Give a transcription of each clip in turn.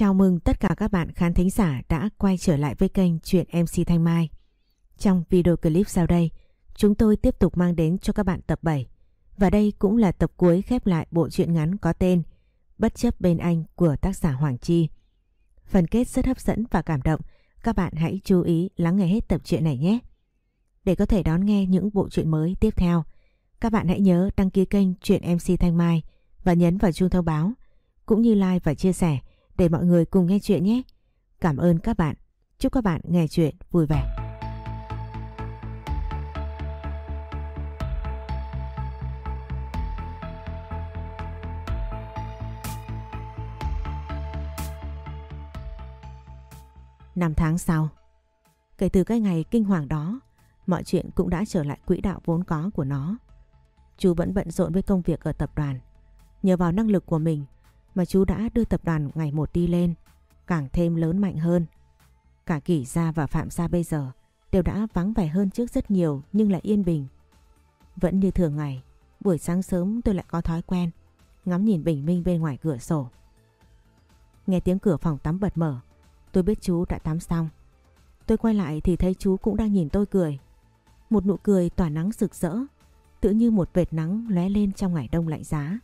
Chào mừng tất cả các bạn khán thính giả đã quay trở lại với kênh Chuyện MC Thanh Mai. Trong video clip sau đây, chúng tôi tiếp tục mang đến cho các bạn tập 7. Và đây cũng là tập cuối khép lại bộ truyện ngắn có tên Bất chấp bên anh của tác giả Hoàng Chi. Phần kết rất hấp dẫn và cảm động, các bạn hãy chú ý lắng nghe hết tập truyện này nhé. Để có thể đón nghe những bộ truyện mới tiếp theo, các bạn hãy nhớ đăng ký kênh Chuyện MC Thanh Mai và nhấn vào chuông thông báo, cũng như like và chia sẻ để mọi người cùng nghe chuyện nhé. Cảm ơn các bạn. Chúc các bạn nghe chuyện vui vẻ. Năm tháng sau, kể từ cái ngày kinh hoàng đó, mọi chuyện cũng đã trở lại quỹ đạo vốn có của nó. Chú vẫn bận rộn với công việc ở tập đoàn. Nhờ vào năng lực của mình mà chú đã đưa tập đoàn ngày một đi lên, càng thêm lớn mạnh hơn. Cả Kỷ Gia và Phạm Gia bây giờ đều đã vắng vẻ hơn trước rất nhiều nhưng lại yên bình. Vẫn như thường ngày, buổi sáng sớm tôi lại có thói quen ngắm nhìn bình minh bên ngoài cửa sổ. Nghe tiếng cửa phòng tắm bật mở, tôi biết chú đã tắm xong. Tôi quay lại thì thấy chú cũng đang nhìn tôi cười. Một nụ cười tỏa nắng rực rỡ, tự như một vệt nắng lóe lên trong ngày đông lạnh giá.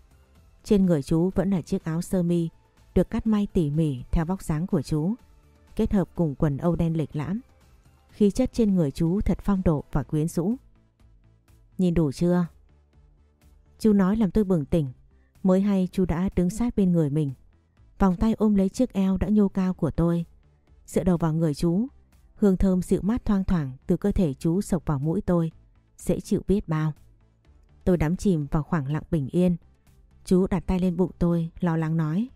Trên người chú vẫn là chiếc áo sơ mi được cắt may tỉ mỉ theo vóc dáng của chú, kết hợp cùng quần âu đen lịch lãm. Khí chất trên người chú thật phong độ và quyến rũ. Nhìn đủ chưa? Chú nói làm tôi bừng tỉnh, mới hay chú đã đứng sát bên người mình. Vòng tay ôm lấy chiếc eo đã nhô cao của tôi. Dựa đầu vào người chú, hương thơm dịu mát thoang thoảng từ cơ thể chú sộc vào mũi tôi, dễ chịu biết bao. Tôi đắm chìm vào khoảng lặng bình yên, Chú đặt tay lên bụng tôi, lo lắng nói.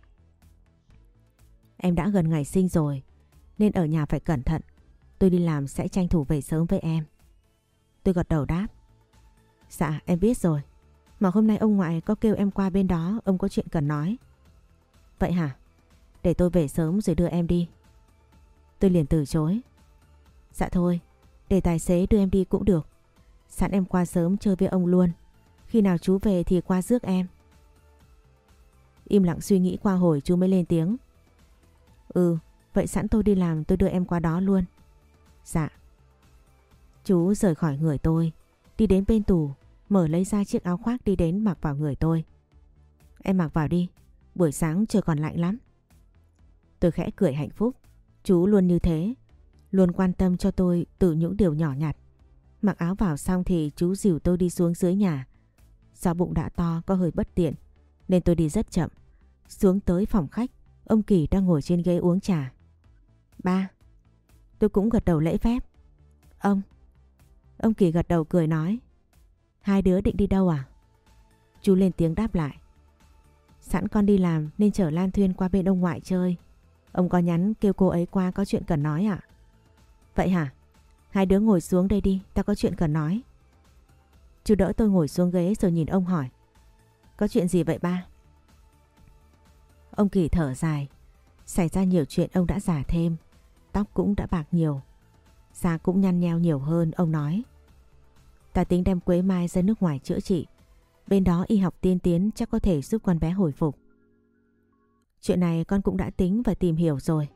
Em đã gần ngày sinh rồi, nên ở nhà phải cẩn thận. Tôi đi làm sẽ tranh thủ về sớm với em. Tôi gật đầu đáp. Dạ, em biết rồi. Mà hôm nay ông ngoại có kêu em qua bên đó, ông có chuyện cần nói. Vậy hả? Để tôi về sớm rồi đưa em đi. Tôi liền từ chối. Dạ thôi, để tài xế đưa em đi cũng được. Sẵn em qua sớm chơi với ông luôn. Khi nào chú về thì qua rước em. Im lặng suy nghĩ qua hồi chú mới lên tiếng. Ừ, vậy sẵn tôi đi làm tôi đưa em qua đó luôn. Dạ. Chú rời khỏi người tôi, đi đến bên tủ, mở lấy ra chiếc áo khoác đi đến mặc vào người tôi. Em mặc vào đi, buổi sáng trời còn lạnh lắm. Tôi khẽ cười hạnh phúc, chú luôn như thế, luôn quan tâm cho tôi từ những điều nhỏ nhặt. Mặc áo vào xong thì chú dìu tôi đi xuống dưới nhà. Do bụng đã to có hơi bất tiện nên tôi đi rất chậm. Xuống tới phòng khách, ông Kỳ đang ngồi trên ghế uống trà. Ba. Tôi cũng gật đầu lễ phép. Ông. Ông Kỳ gật đầu cười nói. Hai đứa định đi đâu à? Chú lên tiếng đáp lại. Sẵn con đi làm nên chở Lan Thuyên qua bên ông ngoại chơi. Ông có nhắn kêu cô ấy qua có chuyện cần nói ạ. Vậy hả? Hai đứa ngồi xuống đây đi, ta có chuyện cần nói. Chú đỡ tôi ngồi xuống ghế rồi nhìn ông hỏi. Có chuyện gì vậy ba? Ông Kỳ thở dài. Xảy ra nhiều chuyện ông đã già thêm. Tóc cũng đã bạc nhiều. Da cũng nhăn nheo nhiều hơn ông nói. Ta tính đem Quế Mai ra nước ngoài chữa trị. Bên đó y học tiên tiến chắc có thể giúp con bé hồi phục. Chuyện này con cũng đã tính và tìm hiểu rồi.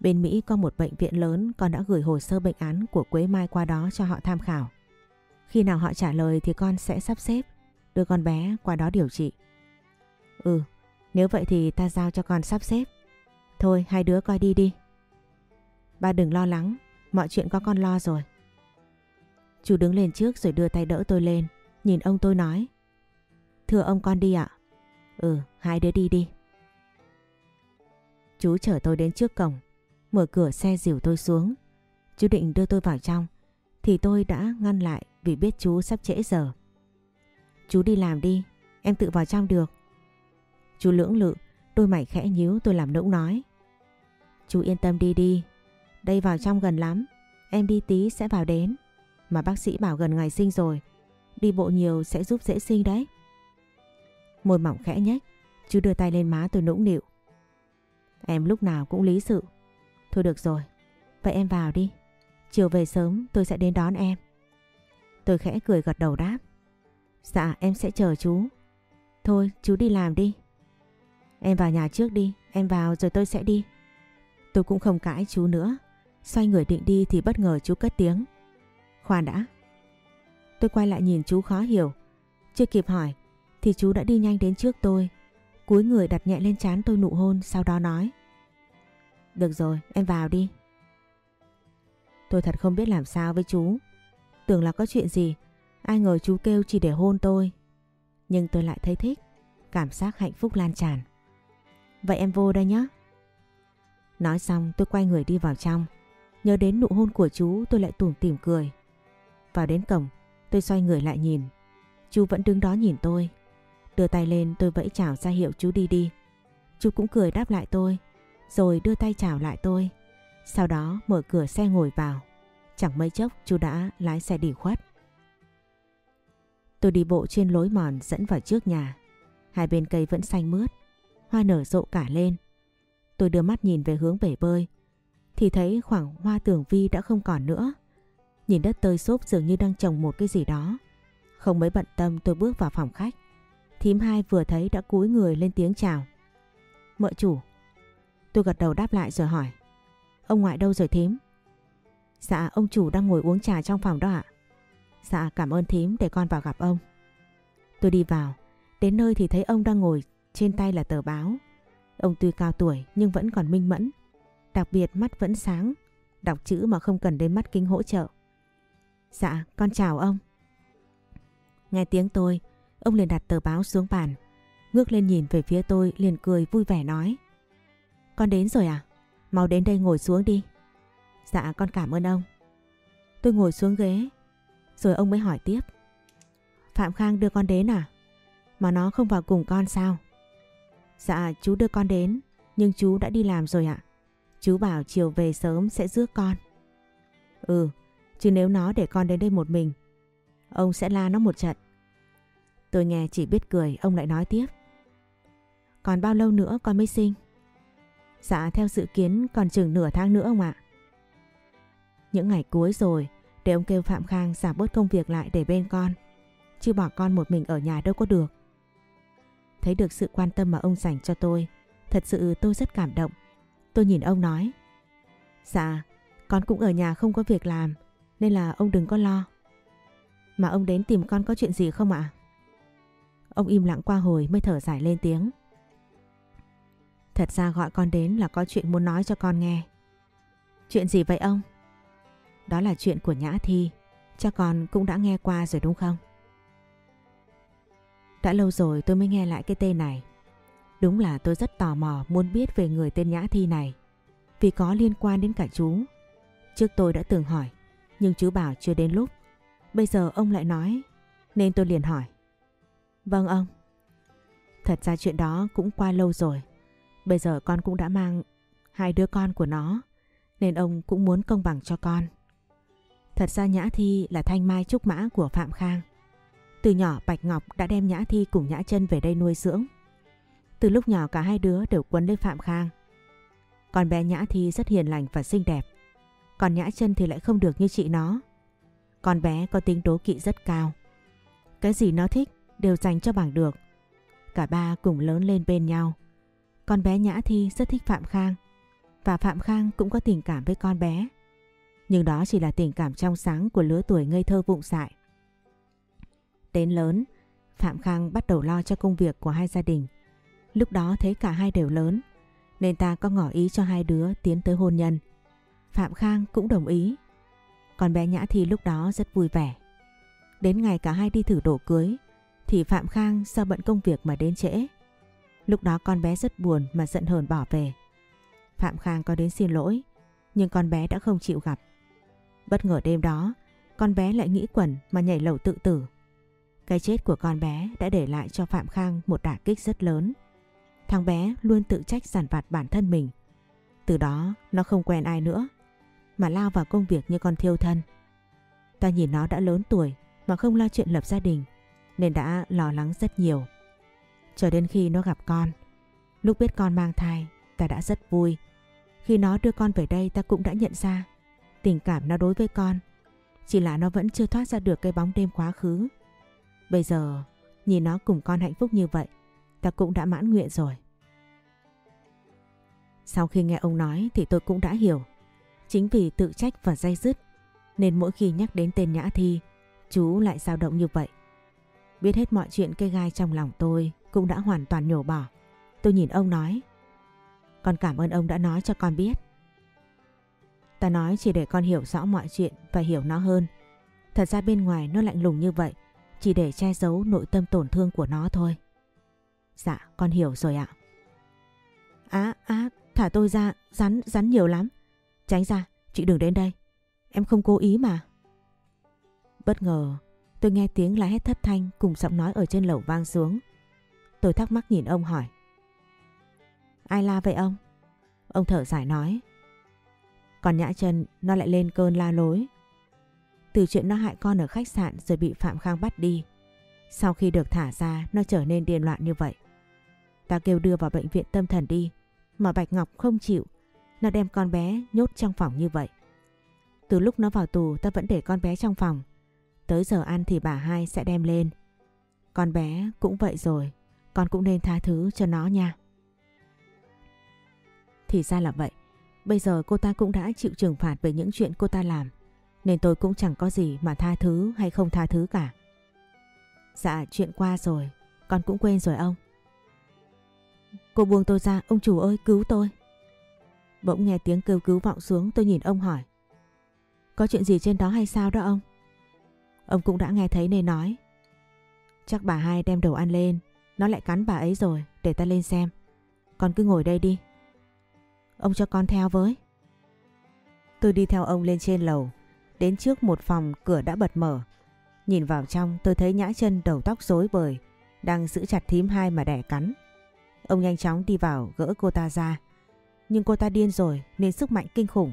Bên Mỹ có một bệnh viện lớn con đã gửi hồ sơ bệnh án của Quế Mai qua đó cho họ tham khảo. Khi nào họ trả lời thì con sẽ sắp xếp đưa con bé qua đó điều trị. Ừ, nếu vậy thì ta giao cho con sắp xếp. Thôi hai đứa coi đi đi. Ba đừng lo lắng, mọi chuyện có con lo rồi. Chú đứng lên trước rồi đưa tay đỡ tôi lên, nhìn ông tôi nói. Thưa ông con đi ạ. Ừ, hai đứa đi đi. Chú chở tôi đến trước cổng, mở cửa xe dìu tôi xuống. Chú định đưa tôi vào trong, thì tôi đã ngăn lại vì biết chú sắp trễ giờ. Chú đi làm đi, em tự vào trong được. Chú lưỡng lự, đôi mày khẽ nhíu tôi làm nũng nói. Chú yên tâm đi đi, đây vào trong gần lắm, em đi tí sẽ vào đến. Mà bác sĩ bảo gần ngày sinh rồi, đi bộ nhiều sẽ giúp dễ sinh đấy. Môi mỏng khẽ nhếch, chú đưa tay lên má tôi nũng nịu. Em lúc nào cũng lý sự. Thôi được rồi, vậy em vào đi. Chiều về sớm tôi sẽ đến đón em. Tôi khẽ cười gật đầu đáp. Dạ em sẽ chờ chú. Thôi chú đi làm đi. Em vào nhà trước đi, em vào rồi tôi sẽ đi. Tôi cũng không cãi chú nữa. Xoay người định đi thì bất ngờ chú cất tiếng. Khoan đã. Tôi quay lại nhìn chú khó hiểu. Chưa kịp hỏi thì chú đã đi nhanh đến trước tôi. Cúi người đặt nhẹ lên trán tôi nụ hôn sau đó nói. Được rồi, em vào đi. Tôi thật không biết làm sao với chú. Tưởng là có chuyện gì, ai ngờ chú kêu chỉ để hôn tôi. Nhưng tôi lại thấy thích, cảm giác hạnh phúc lan tràn. Vậy em vô đây nhé. Nói xong tôi quay người đi vào trong. Nhớ đến nụ hôn của chú tôi lại tủm tỉm cười. Vào đến cổng, tôi xoay người lại nhìn. Chú vẫn đứng đó nhìn tôi. Đưa tay lên tôi vẫy chào ra hiệu chú đi đi. Chú cũng cười đáp lại tôi, rồi đưa tay chào lại tôi. Sau đó mở cửa xe ngồi vào. Chẳng mấy chốc chú đã lái xe đi khuất. Tôi đi bộ trên lối mòn dẫn vào trước nhà. Hai bên cây vẫn xanh mướt, hoa nở rộ cả lên. Tôi đưa mắt nhìn về hướng bể bơi, thì thấy khoảng hoa tường vi đã không còn nữa. Nhìn đất tơi xốp dường như đang trồng một cái gì đó. Không mấy bận tâm tôi bước vào phòng khách. Thím hai vừa thấy đã cúi người lên tiếng chào. Mợ chủ. Tôi gật đầu đáp lại rồi hỏi. Ông ngoại đâu rồi thím? Dạ ông chủ đang ngồi uống trà trong phòng đó ạ. Dạ cảm ơn thím để con vào gặp ông. Tôi đi vào, đến nơi thì thấy ông đang ngồi trên tay là tờ báo. Ông tuy cao tuổi nhưng vẫn còn minh mẫn. Đặc biệt mắt vẫn sáng, đọc chữ mà không cần đến mắt kính hỗ trợ. Dạ, con chào ông. Nghe tiếng tôi, ông liền đặt tờ báo xuống bàn. Ngước lên nhìn về phía tôi liền cười vui vẻ nói. Con đến rồi à? Mau đến đây ngồi xuống đi. Dạ con cảm ơn ông. Tôi ngồi xuống ghế, rồi ông mới hỏi tiếp. Phạm Khang đưa con đến à? Mà nó không vào cùng con sao? Dạ chú đưa con đến, nhưng chú đã đi làm rồi ạ. Chú bảo chiều về sớm sẽ rước con. Ừ, chứ nếu nó để con đến đây một mình, ông sẽ la nó một trận. Tôi nghe chỉ biết cười, ông lại nói tiếp. Còn bao lâu nữa con mới sinh? Dạ theo dự kiến còn chừng nửa tháng nữa ông ạ. Những ngày cuối rồi, để ông kêu Phạm Khang giảm bớt công việc lại để bên con. Chứ bỏ con một mình ở nhà đâu có được. Thấy được sự quan tâm mà ông dành cho tôi, thật sự tôi rất cảm động. Tôi nhìn ông nói. Dạ, con cũng ở nhà không có việc làm, nên là ông đừng có lo. Mà ông đến tìm con có chuyện gì không ạ? Ông im lặng qua hồi mới thở dài lên tiếng. Thật ra gọi con đến là có chuyện muốn nói cho con nghe. Chuyện gì vậy ông? Đó là chuyện của Nhã Thi. Chắc con cũng đã nghe qua rồi đúng không? Đã lâu rồi tôi mới nghe lại cái tên này. Đúng là tôi rất tò mò muốn biết về người tên Nhã Thi này. Vì có liên quan đến cả chú. Trước tôi đã từng hỏi, nhưng chú bảo chưa đến lúc. Bây giờ ông lại nói, nên tôi liền hỏi. Vâng ông. Thật ra chuyện đó cũng qua lâu rồi. Bây giờ con cũng đã mang hai đứa con của nó, nên ông cũng muốn công bằng cho con. Thật ra Nhã Thi là thanh mai trúc mã của Phạm Khang. Từ nhỏ, Bạch Ngọc đã đem Nhã Thi cùng Nhã chân về đây nuôi dưỡng. Từ lúc nhỏ, cả hai đứa đều quấn lấy Phạm Khang. Còn bé Nhã Thi rất hiền lành và xinh đẹp. Còn Nhã chân thì lại không được như chị nó. Con bé có tính đố kỵ rất cao. Cái gì nó thích đều dành cho bằng được. Cả ba cùng lớn lên bên nhau. Con bé Nhã Thi rất thích Phạm Khang. Và Phạm Khang cũng có tình cảm với con bé. Nhưng đó chỉ là tình cảm trong sáng của lứa tuổi ngây thơ vụng dại. Đến lớn, Phạm Khang bắt đầu lo cho công việc của hai gia đình. Lúc đó thấy cả hai đều lớn, nên ta có ngỏ ý cho hai đứa tiến tới hôn nhân. Phạm Khang cũng đồng ý. Còn bé Nhã thì lúc đó rất vui vẻ. Đến ngày cả hai đi thử đổ cưới, thì Phạm Khang do bận công việc mà đến trễ. Lúc đó con bé rất buồn mà giận hờn bỏ về. Phạm Khang có đến xin lỗi, nhưng con bé đã không chịu gặp. Bất ngờ đêm đó, con bé lại nghĩ quẩn mà nhảy lầu tự tử. Cái chết của con bé đã để lại cho Phạm Khang một đả kích rất lớn. Thằng bé luôn tự trách giản vặt bản thân mình. Từ đó nó không quen ai nữa, mà lao vào công việc như con thiêu thân. Ta nhìn nó đã lớn tuổi mà không lo chuyện lập gia đình, nên đã lo lắng rất nhiều. Cho đến khi nó gặp con, lúc biết con mang thai, ta đã rất vui. Khi nó đưa con về đây ta cũng đã nhận ra tình cảm nó đối với con. Chỉ là nó vẫn chưa thoát ra được cái bóng đêm quá khứ. Bây giờ nhìn nó cùng con hạnh phúc như vậy, ta cũng đã mãn nguyện rồi. Sau khi nghe ông nói thì tôi cũng đã hiểu. Chính vì tự trách và dây dứt nên mỗi khi nhắc đến tên Nhã Thi chú lại dao động như vậy. Biết hết mọi chuyện cây gai trong lòng tôi cũng đã hoàn toàn nhổ bỏ. Tôi nhìn ông nói Con cảm ơn ông đã nói cho con biết. Ta nói chỉ để con hiểu rõ mọi chuyện và hiểu nó hơn. Thật ra bên ngoài nó lạnh lùng như vậy chỉ để che giấu nội tâm tổn thương của nó thôi. Dạ con hiểu rồi ạ. Á á, thả tôi ra, rắn rắn nhiều lắm. Tránh ra, chị đừng đến đây. Em không cố ý mà. Bất ngờ, tôi nghe tiếng la hét thất thanh cùng giọng nói ở trên lầu vang xuống. Tôi thắc mắc nhìn ông hỏi. Ai la vậy ông? Ông thở dài nói. Còn Nhã chân, nó lại lên cơn la lối. Từ chuyện nó hại con ở khách sạn rồi bị Phạm Khang bắt đi. Sau khi được thả ra, nó trở nên điên loạn như vậy. Ta kêu đưa vào bệnh viện tâm thần đi. Mà Bạch Ngọc không chịu. Nó đem con bé nhốt trong phòng như vậy. Từ lúc nó vào tù, ta vẫn để con bé trong phòng. Tới giờ ăn thì bà hai sẽ đem lên. Con bé cũng vậy rồi. Con cũng nên tha thứ cho nó nha. Thì ra là vậy. Bây giờ cô ta cũng đã chịu trừng phạt về những chuyện cô ta làm. Nên tôi cũng chẳng có gì mà tha thứ hay không tha thứ cả. Dạ chuyện qua rồi. Con cũng quên rồi ông. Cô buông tôi ra. Ông chủ ơi, cứu tôi. Bỗng nghe tiếng kêu cứu vọng xuống, tôi nhìn ông hỏi. Có chuyện gì trên đó hay sao đó ông? Ông cũng đã nghe thấy nên nói. Chắc bà hai đem đầu ăn lên. Nó lại cắn bà ấy rồi. Để ta lên xem. Con cứ ngồi đây đi. Ông cho con theo với. Tôi đi theo ông lên trên lầu. Đến trước một phòng cửa đã bật mở. Nhìn vào trong tôi thấy nhã chân đầu tóc rối bời. Đang giữ chặt thím hai mà đẻ cắn. Ông nhanh chóng đi vào gỡ cô ta ra. Nhưng cô ta điên rồi nên sức mạnh kinh khủng.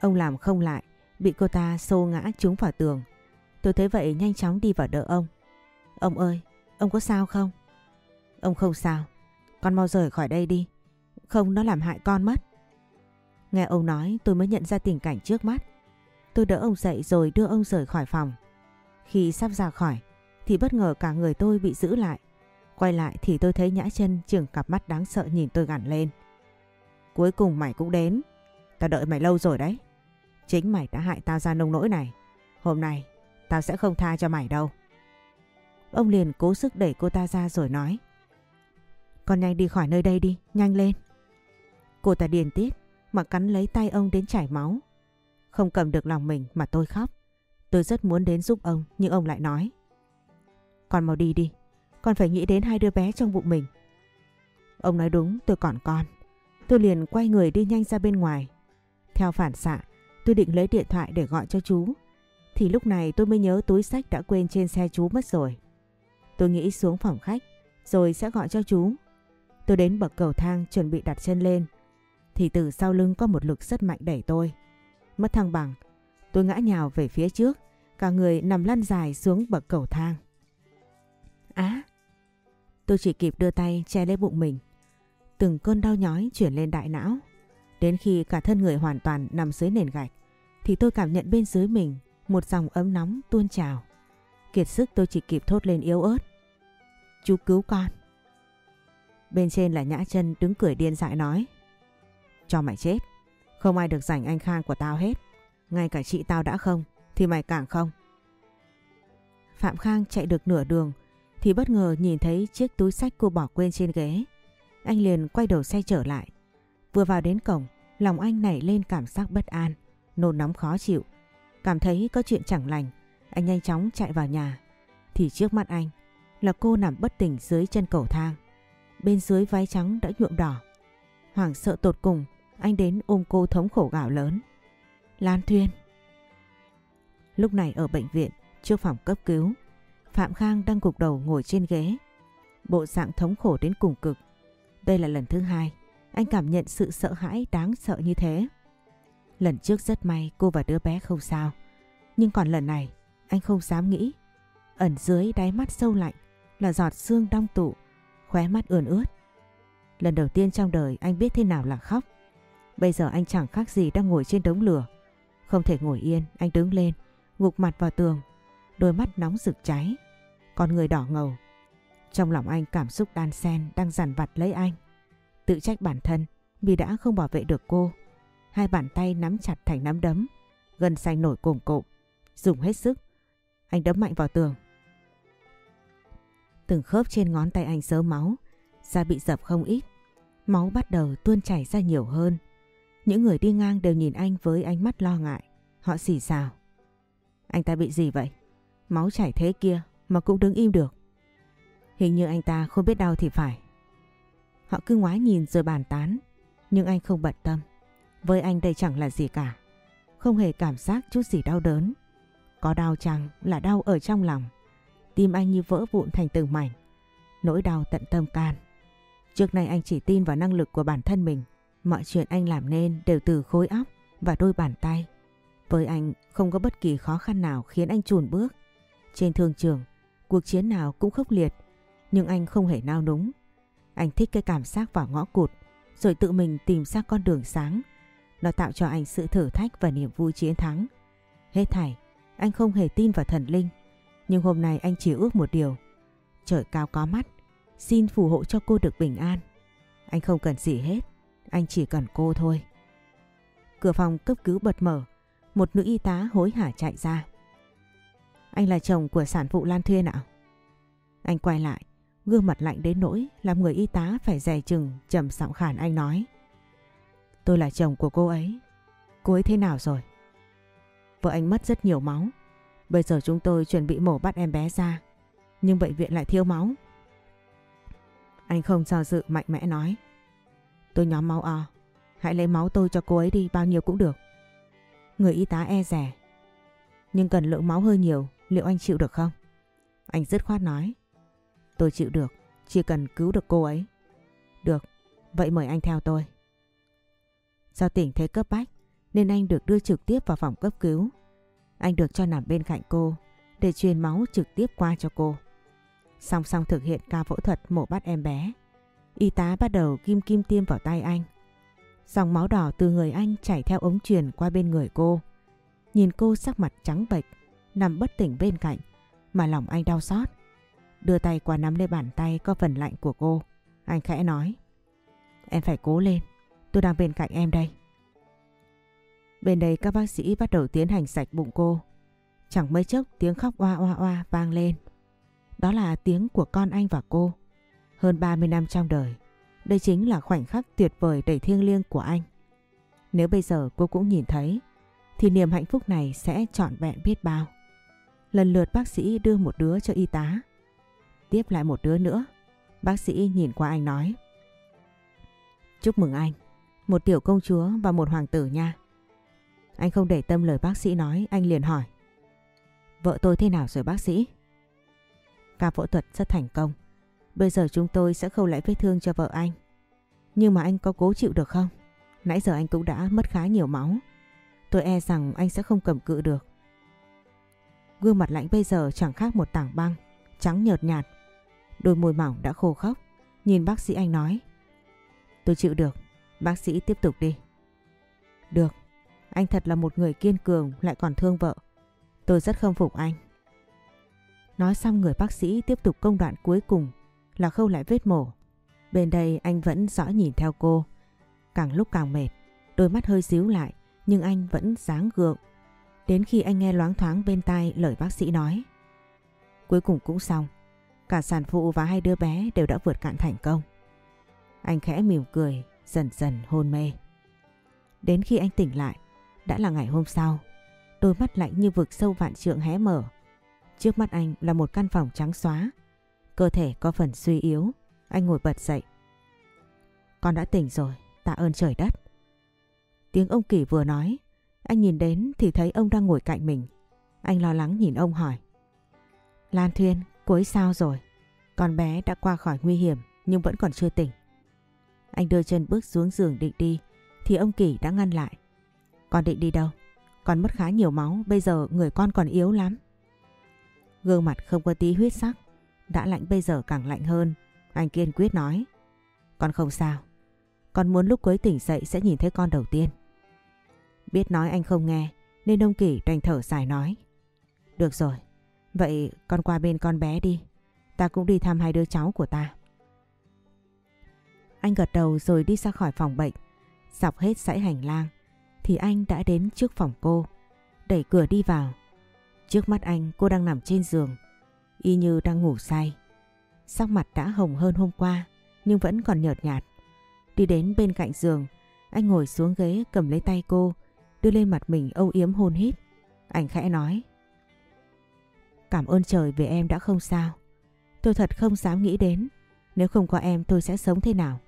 Ông làm không lại. Bị cô ta xô ngã trúng vào tường. Tôi thấy vậy nhanh chóng đi vào đỡ ông. Ông ơi, ông có sao không? Ông không sao. Con mau rời khỏi đây đi. Không nó làm hại con mất. Nghe ông nói tôi mới nhận ra tình cảnh trước mắt. Tôi đỡ ông dậy rồi đưa ông rời khỏi phòng. Khi sắp ra khỏi thì bất ngờ cả người tôi bị giữ lại. Quay lại thì tôi thấy nhã chân chừng cặp mắt đáng sợ nhìn tôi gằn lên. Cuối cùng mày cũng đến. Tao đợi mày lâu rồi đấy. Chính mày đã hại tao ra nông nỗi này. Hôm nay tao sẽ không tha cho mày đâu. Ông liền cố sức đẩy cô ta ra rồi nói. Con nhanh đi khỏi nơi đây đi, nhanh lên. Cô ta điền tiết mà cắn lấy tay ông đến chảy máu. Không cầm được lòng mình mà tôi khóc. Tôi rất muốn đến giúp ông nhưng ông lại nói. Con mau đi đi, con phải nghĩ đến hai đứa bé trong bụng mình. Ông nói đúng tôi còn con. Tôi liền quay người đi nhanh ra bên ngoài. Theo phản xạ, tôi định lấy điện thoại để gọi cho chú. Thì lúc này tôi mới nhớ túi sách đã quên trên xe chú mất rồi. Tôi nghĩ xuống phòng khách rồi sẽ gọi cho chú. Tôi đến bậc cầu thang chuẩn bị đặt chân lên. Thì từ sau lưng có một lực rất mạnh đẩy tôi. Mất thăng bằng, tôi ngã nhào về phía trước. Cả người nằm lăn dài xuống bậc cầu thang. Á! tôi chỉ kịp đưa tay che lấy bụng mình. Từng cơn đau nhói chuyển lên đại não. Đến khi cả thân người hoàn toàn nằm dưới nền gạch thì tôi cảm nhận bên dưới mình một dòng ấm nóng tuôn trào. Kiệt sức tôi chỉ kịp thốt lên yếu ớt. Chú cứu con. Bên trên là Nhã chân đứng cười điên dại nói. Cho mày chết. Không ai được giành anh Khang của tao hết. Ngay cả chị tao đã không. Thì mày càng không. Phạm Khang chạy được nửa đường. Thì bất ngờ nhìn thấy chiếc túi sách cô bỏ quên trên ghế. Anh liền quay đầu xe trở lại. Vừa vào đến cổng. Lòng anh nảy lên cảm giác bất an. Nôn nóng khó chịu. Cảm thấy có chuyện chẳng lành. Anh nhanh chóng chạy vào nhà. Thì trước mắt anh là cô nằm bất tỉnh dưới chân cầu thang. Bên dưới váy trắng đã nhuộm đỏ. Hoảng sợ tột cùng, anh đến ôm cô thống khổ gạo lớn. Lan Thuyên. Lúc này ở bệnh viện, trước phòng cấp cứu, Phạm Khang đang gục đầu ngồi trên ghế. Bộ dạng thống khổ đến cùng cực. Đây là lần thứ hai, anh cảm nhận sự sợ hãi đáng sợ như thế. Lần trước rất may cô và đứa bé không sao. Nhưng còn lần này, anh không dám nghĩ. Ẩn dưới đáy mắt sâu lạnh là giọt xương đong tụ, khóe mắt ươn ướt. Lần đầu tiên trong đời anh biết thế nào là khóc. Bây giờ anh chẳng khác gì đang ngồi trên đống lửa. Không thể ngồi yên, anh đứng lên, ngục mặt vào tường, đôi mắt nóng rực cháy, con người đỏ ngầu. Trong lòng anh cảm xúc đan sen đang dằn vặt lấy anh. Tự trách bản thân vì đã không bảo vệ được cô. Hai bàn tay nắm chặt thành nắm đấm, gần xanh nổi cồm cộm, dùng hết sức. Anh đấm mạnh vào tường. Từng khớp trên ngón tay anh sớ máu, da bị dập không ít. Máu bắt đầu tuôn chảy ra nhiều hơn. Những người đi ngang đều nhìn anh với ánh mắt lo ngại. Họ xỉ xào. Anh ta bị gì vậy? Máu chảy thế kia mà cũng đứng im được. Hình như anh ta không biết đau thì phải. Họ cứ ngoái nhìn rồi bàn tán. Nhưng anh không bận tâm. Với anh đây chẳng là gì cả. Không hề cảm giác chút gì đau đớn. Có đau chăng là đau ở trong lòng. Tim anh như vỡ vụn thành từng mảnh. Nỗi đau tận tâm can. Trước nay anh chỉ tin vào năng lực của bản thân mình. Mọi chuyện anh làm nên đều từ khối óc và đôi bàn tay. Với anh không có bất kỳ khó khăn nào khiến anh chùn bước. Trên thương trường, cuộc chiến nào cũng khốc liệt, nhưng anh không hề nao núng. Anh thích cái cảm giác vào ngõ cụt, rồi tự mình tìm ra con đường sáng. Nó tạo cho anh sự thử thách và niềm vui chiến thắng. Hết thảy, anh không hề tin vào thần linh. Nhưng hôm nay anh chỉ ước một điều. Trời cao có mắt, xin phù hộ cho cô được bình an. Anh không cần gì hết, anh chỉ cần cô thôi. Cửa phòng cấp cứu bật mở, một nữ y tá hối hả chạy ra. Anh là chồng của sản phụ Lan Thuyên ạ? Anh quay lại, gương mặt lạnh đến nỗi làm người y tá phải dè chừng trầm giọng khản anh nói. Tôi là chồng của cô ấy. Cô ấy thế nào rồi? Vợ anh mất rất nhiều máu. Bây giờ chúng tôi chuẩn bị mổ bắt em bé ra. Nhưng bệnh viện lại thiếu máu. Anh không do dự mạnh mẽ nói. Tôi nhóm máu O. Hãy lấy máu tôi cho cô ấy đi bao nhiêu cũng được. Người y tá e rẻ. Nhưng cần lượng máu hơi nhiều, liệu anh chịu được không? Anh dứt khoát nói. Tôi chịu được, chỉ cần cứu được cô ấy. Được, vậy mời anh theo tôi. Do tình thế cấp bách nên anh được đưa trực tiếp vào phòng cấp cứu. Anh được cho nằm bên cạnh cô để truyền máu trực tiếp qua cho cô. Song song thực hiện ca phẫu thuật mổ bắt em bé. Y tá bắt đầu kim kim tiêm vào tay anh. Dòng máu đỏ từ người anh chảy theo ống truyền qua bên người cô. Nhìn cô sắc mặt trắng bệch, nằm bất tỉnh bên cạnh, mà lòng anh đau xót. Đưa tay qua nắm lấy bàn tay có phần lạnh của cô. Anh khẽ nói. Em phải cố lên, tôi đang bên cạnh em đây. Bên đây các bác sĩ bắt đầu tiến hành sạch bụng cô. Chẳng mấy chốc tiếng khóc oa oa oa vang lên. Đó là tiếng của con anh và cô. Hơn 30 năm trong đời, đây chính là khoảnh khắc tuyệt vời đầy thiêng liêng của anh. Nếu bây giờ cô cũng nhìn thấy, thì niềm hạnh phúc này sẽ trọn vẹn biết bao. Lần lượt bác sĩ đưa một đứa cho y tá. Tiếp lại một đứa nữa. Bác sĩ nhìn qua anh nói. Chúc mừng anh, một tiểu công chúa và một hoàng tử nha. Anh không để tâm lời bác sĩ nói, anh liền hỏi. Vợ tôi thế nào rồi bác sĩ? Ca phẫu thuật rất thành công. Bây giờ chúng tôi sẽ khâu lại vết thương cho vợ anh. Nhưng mà anh có cố chịu được không? Nãy giờ anh cũng đã mất khá nhiều máu. Tôi e rằng anh sẽ không cầm cự được. Gương mặt lạnh bây giờ chẳng khác một tảng băng, trắng nhợt nhạt. Đôi môi mỏng đã khô khốc. Nhìn bác sĩ anh nói. Tôi chịu được, bác sĩ tiếp tục đi. Được, anh thật là một người kiên cường lại còn thương vợ. Tôi rất khâm phục anh. Nói xong người bác sĩ tiếp tục công đoạn cuối cùng là khâu lại vết mổ. Bên đây anh vẫn dõi nhìn theo cô. Càng lúc càng mệt, đôi mắt hơi díu lại nhưng anh vẫn dáng gượng. Đến khi anh nghe loáng thoáng bên tai lời bác sĩ nói. Cuối cùng cũng xong, cả sản phụ và hai đứa bé đều đã vượt cạn thành công. Anh khẽ mỉm cười, dần dần hôn mê. Đến khi anh tỉnh lại, đã là ngày hôm sau. Đôi mắt lạnh như vực sâu vạn trượng hé mở. Trước mắt anh là một căn phòng trắng xóa. Cơ thể có phần suy yếu. Anh ngồi bật dậy. Con đã tỉnh rồi, tạ ơn trời đất. Tiếng ông Kỳ vừa nói, anh nhìn đến thì thấy ông đang ngồi cạnh mình. Anh lo lắng nhìn ông hỏi. Lan Thuyên, cô ấy sao rồi? Con bé đã qua khỏi nguy hiểm nhưng vẫn còn chưa tỉnh. Anh đưa chân bước xuống giường định đi thì ông Kỳ đã ngăn lại. Con định đi đâu? Con mất khá nhiều máu, bây giờ người con còn yếu lắm. Gương mặt không có tí huyết sắc, đã lạnh bây giờ càng lạnh hơn. Anh kiên quyết nói. Con không sao. Con muốn lúc cuối tỉnh dậy sẽ nhìn thấy con đầu tiên. Biết nói anh không nghe, nên ông Kỳ đành thở dài nói. Được rồi, vậy con qua bên con bé đi. Ta cũng đi thăm hai đứa cháu của ta. Anh gật đầu rồi đi ra khỏi phòng bệnh. Dọc hết dãy hành lang thì anh đã đến trước phòng cô, đẩy cửa đi vào. Trước mắt anh cô đang nằm trên giường, y như đang ngủ say. Sắc mặt đã hồng hơn hôm qua nhưng vẫn còn nhợt nhạt. Đi đến bên cạnh giường, anh ngồi xuống ghế cầm lấy tay cô, đưa lên mặt mình âu yếm hôn hít. Anh khẽ nói. Cảm ơn trời vì em đã không sao. Tôi thật không dám nghĩ đến, nếu không có em tôi sẽ sống thế nào.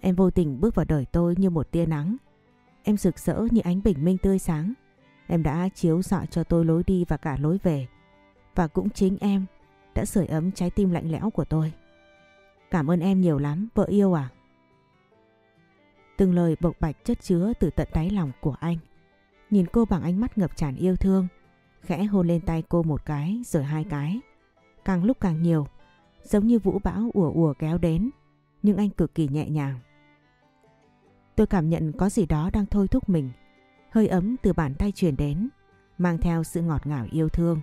Em vô tình bước vào đời tôi như một tia nắng. Em rực rỡ như ánh bình minh tươi sáng. Em đã chiếu dọi cho tôi lối đi và cả lối về. Và cũng chính em đã sưởi ấm trái tim lạnh lẽo của tôi. Cảm ơn em nhiều lắm, vợ yêu à? Từng lời bộc bạch chất chứa từ tận đáy lòng của anh. Nhìn cô bằng ánh mắt ngập tràn yêu thương, khẽ hôn lên tay cô một cái rồi hai cái. Càng lúc càng nhiều, giống như vũ bão ùa ùa kéo đến, nhưng anh cực kỳ nhẹ nhàng. Tôi cảm nhận có gì đó đang thôi thúc mình, hơi ấm từ bàn tay truyền đến, mang theo sự ngọt ngào yêu thương.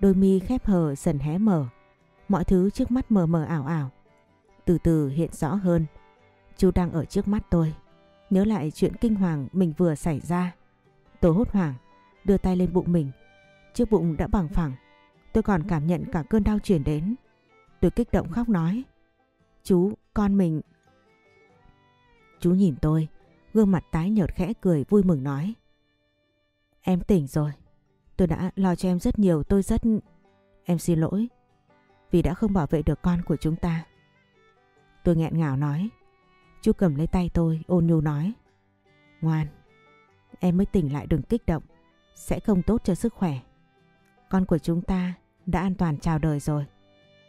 Đôi mi khép hờ dần hé mở, mọi thứ trước mắt mờ mờ ảo ảo. Từ từ hiện rõ hơn, chú đang ở trước mắt tôi. Nhớ lại chuyện kinh hoàng mình vừa xảy ra. Tôi hốt hoảng, đưa tay lên bụng mình. Chiếc bụng đã bằng phẳng. Tôi còn cảm nhận cả cơn đau chuyển đến. Tôi kích động khóc nói. Chú, con mình... Chú nhìn tôi, gương mặt tái nhợt khẽ cười vui mừng nói. Em tỉnh rồi. Tôi đã lo cho em rất nhiều, tôi rất... Em xin lỗi. Vì đã không bảo vệ được con của chúng ta. Tôi nghẹn ngào nói. Chú cầm lấy tay tôi, ôn nhu nói. Ngoan, em mới tỉnh lại đừng kích động, sẽ không tốt cho sức khỏe. Con của chúng ta đã an toàn chào đời rồi.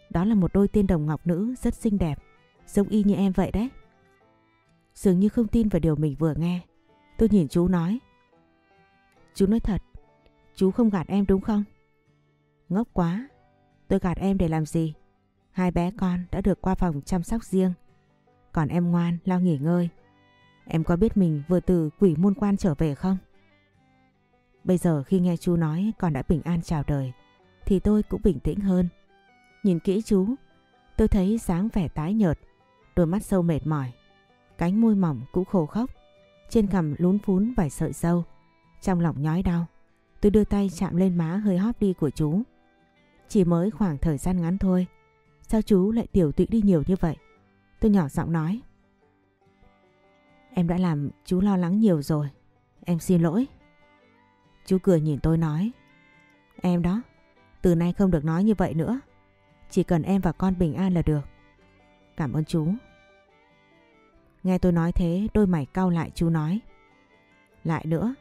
Đó là một đôi tiên đồng ngọc nữ rất xinh đẹp, giống y như em vậy đấy. Dường như không tin vào điều mình vừa nghe. Tôi nhìn chú nói. Chú nói thật, chú không gạt em đúng không? Ngốc quá, tôi gạt em để làm gì? Hai bé con đã được qua phòng chăm sóc riêng. Còn em ngoan, lao nghỉ ngơi. Em có biết mình vừa từ quỷ môn quan trở về không? Bây giờ khi nghe chú nói con đã bình an chào đời, thì tôi cũng bình tĩnh hơn. Nhìn kỹ chú, tôi thấy dáng vẻ tái nhợt, đôi mắt sâu mệt mỏi, cánh môi mỏng cũng khô khốc, trên cằm lún phún vài sợi sâu, trong lòng nhói đau. Tôi đưa tay chạm lên má hơi hóp đi của chú. Chỉ mới khoảng thời gian ngắn thôi, sao chú lại tiểu tụy đi nhiều như vậy? Tôi nhỏ giọng nói. Em đã làm chú lo lắng nhiều rồi, em xin lỗi. Chú cười nhìn tôi nói. Em đó, từ nay không được nói như vậy nữa. Chỉ cần em và con bình an là được. Cảm ơn chú. Nghe tôi nói thế đôi mày cau lại chú nói. Lại nữa,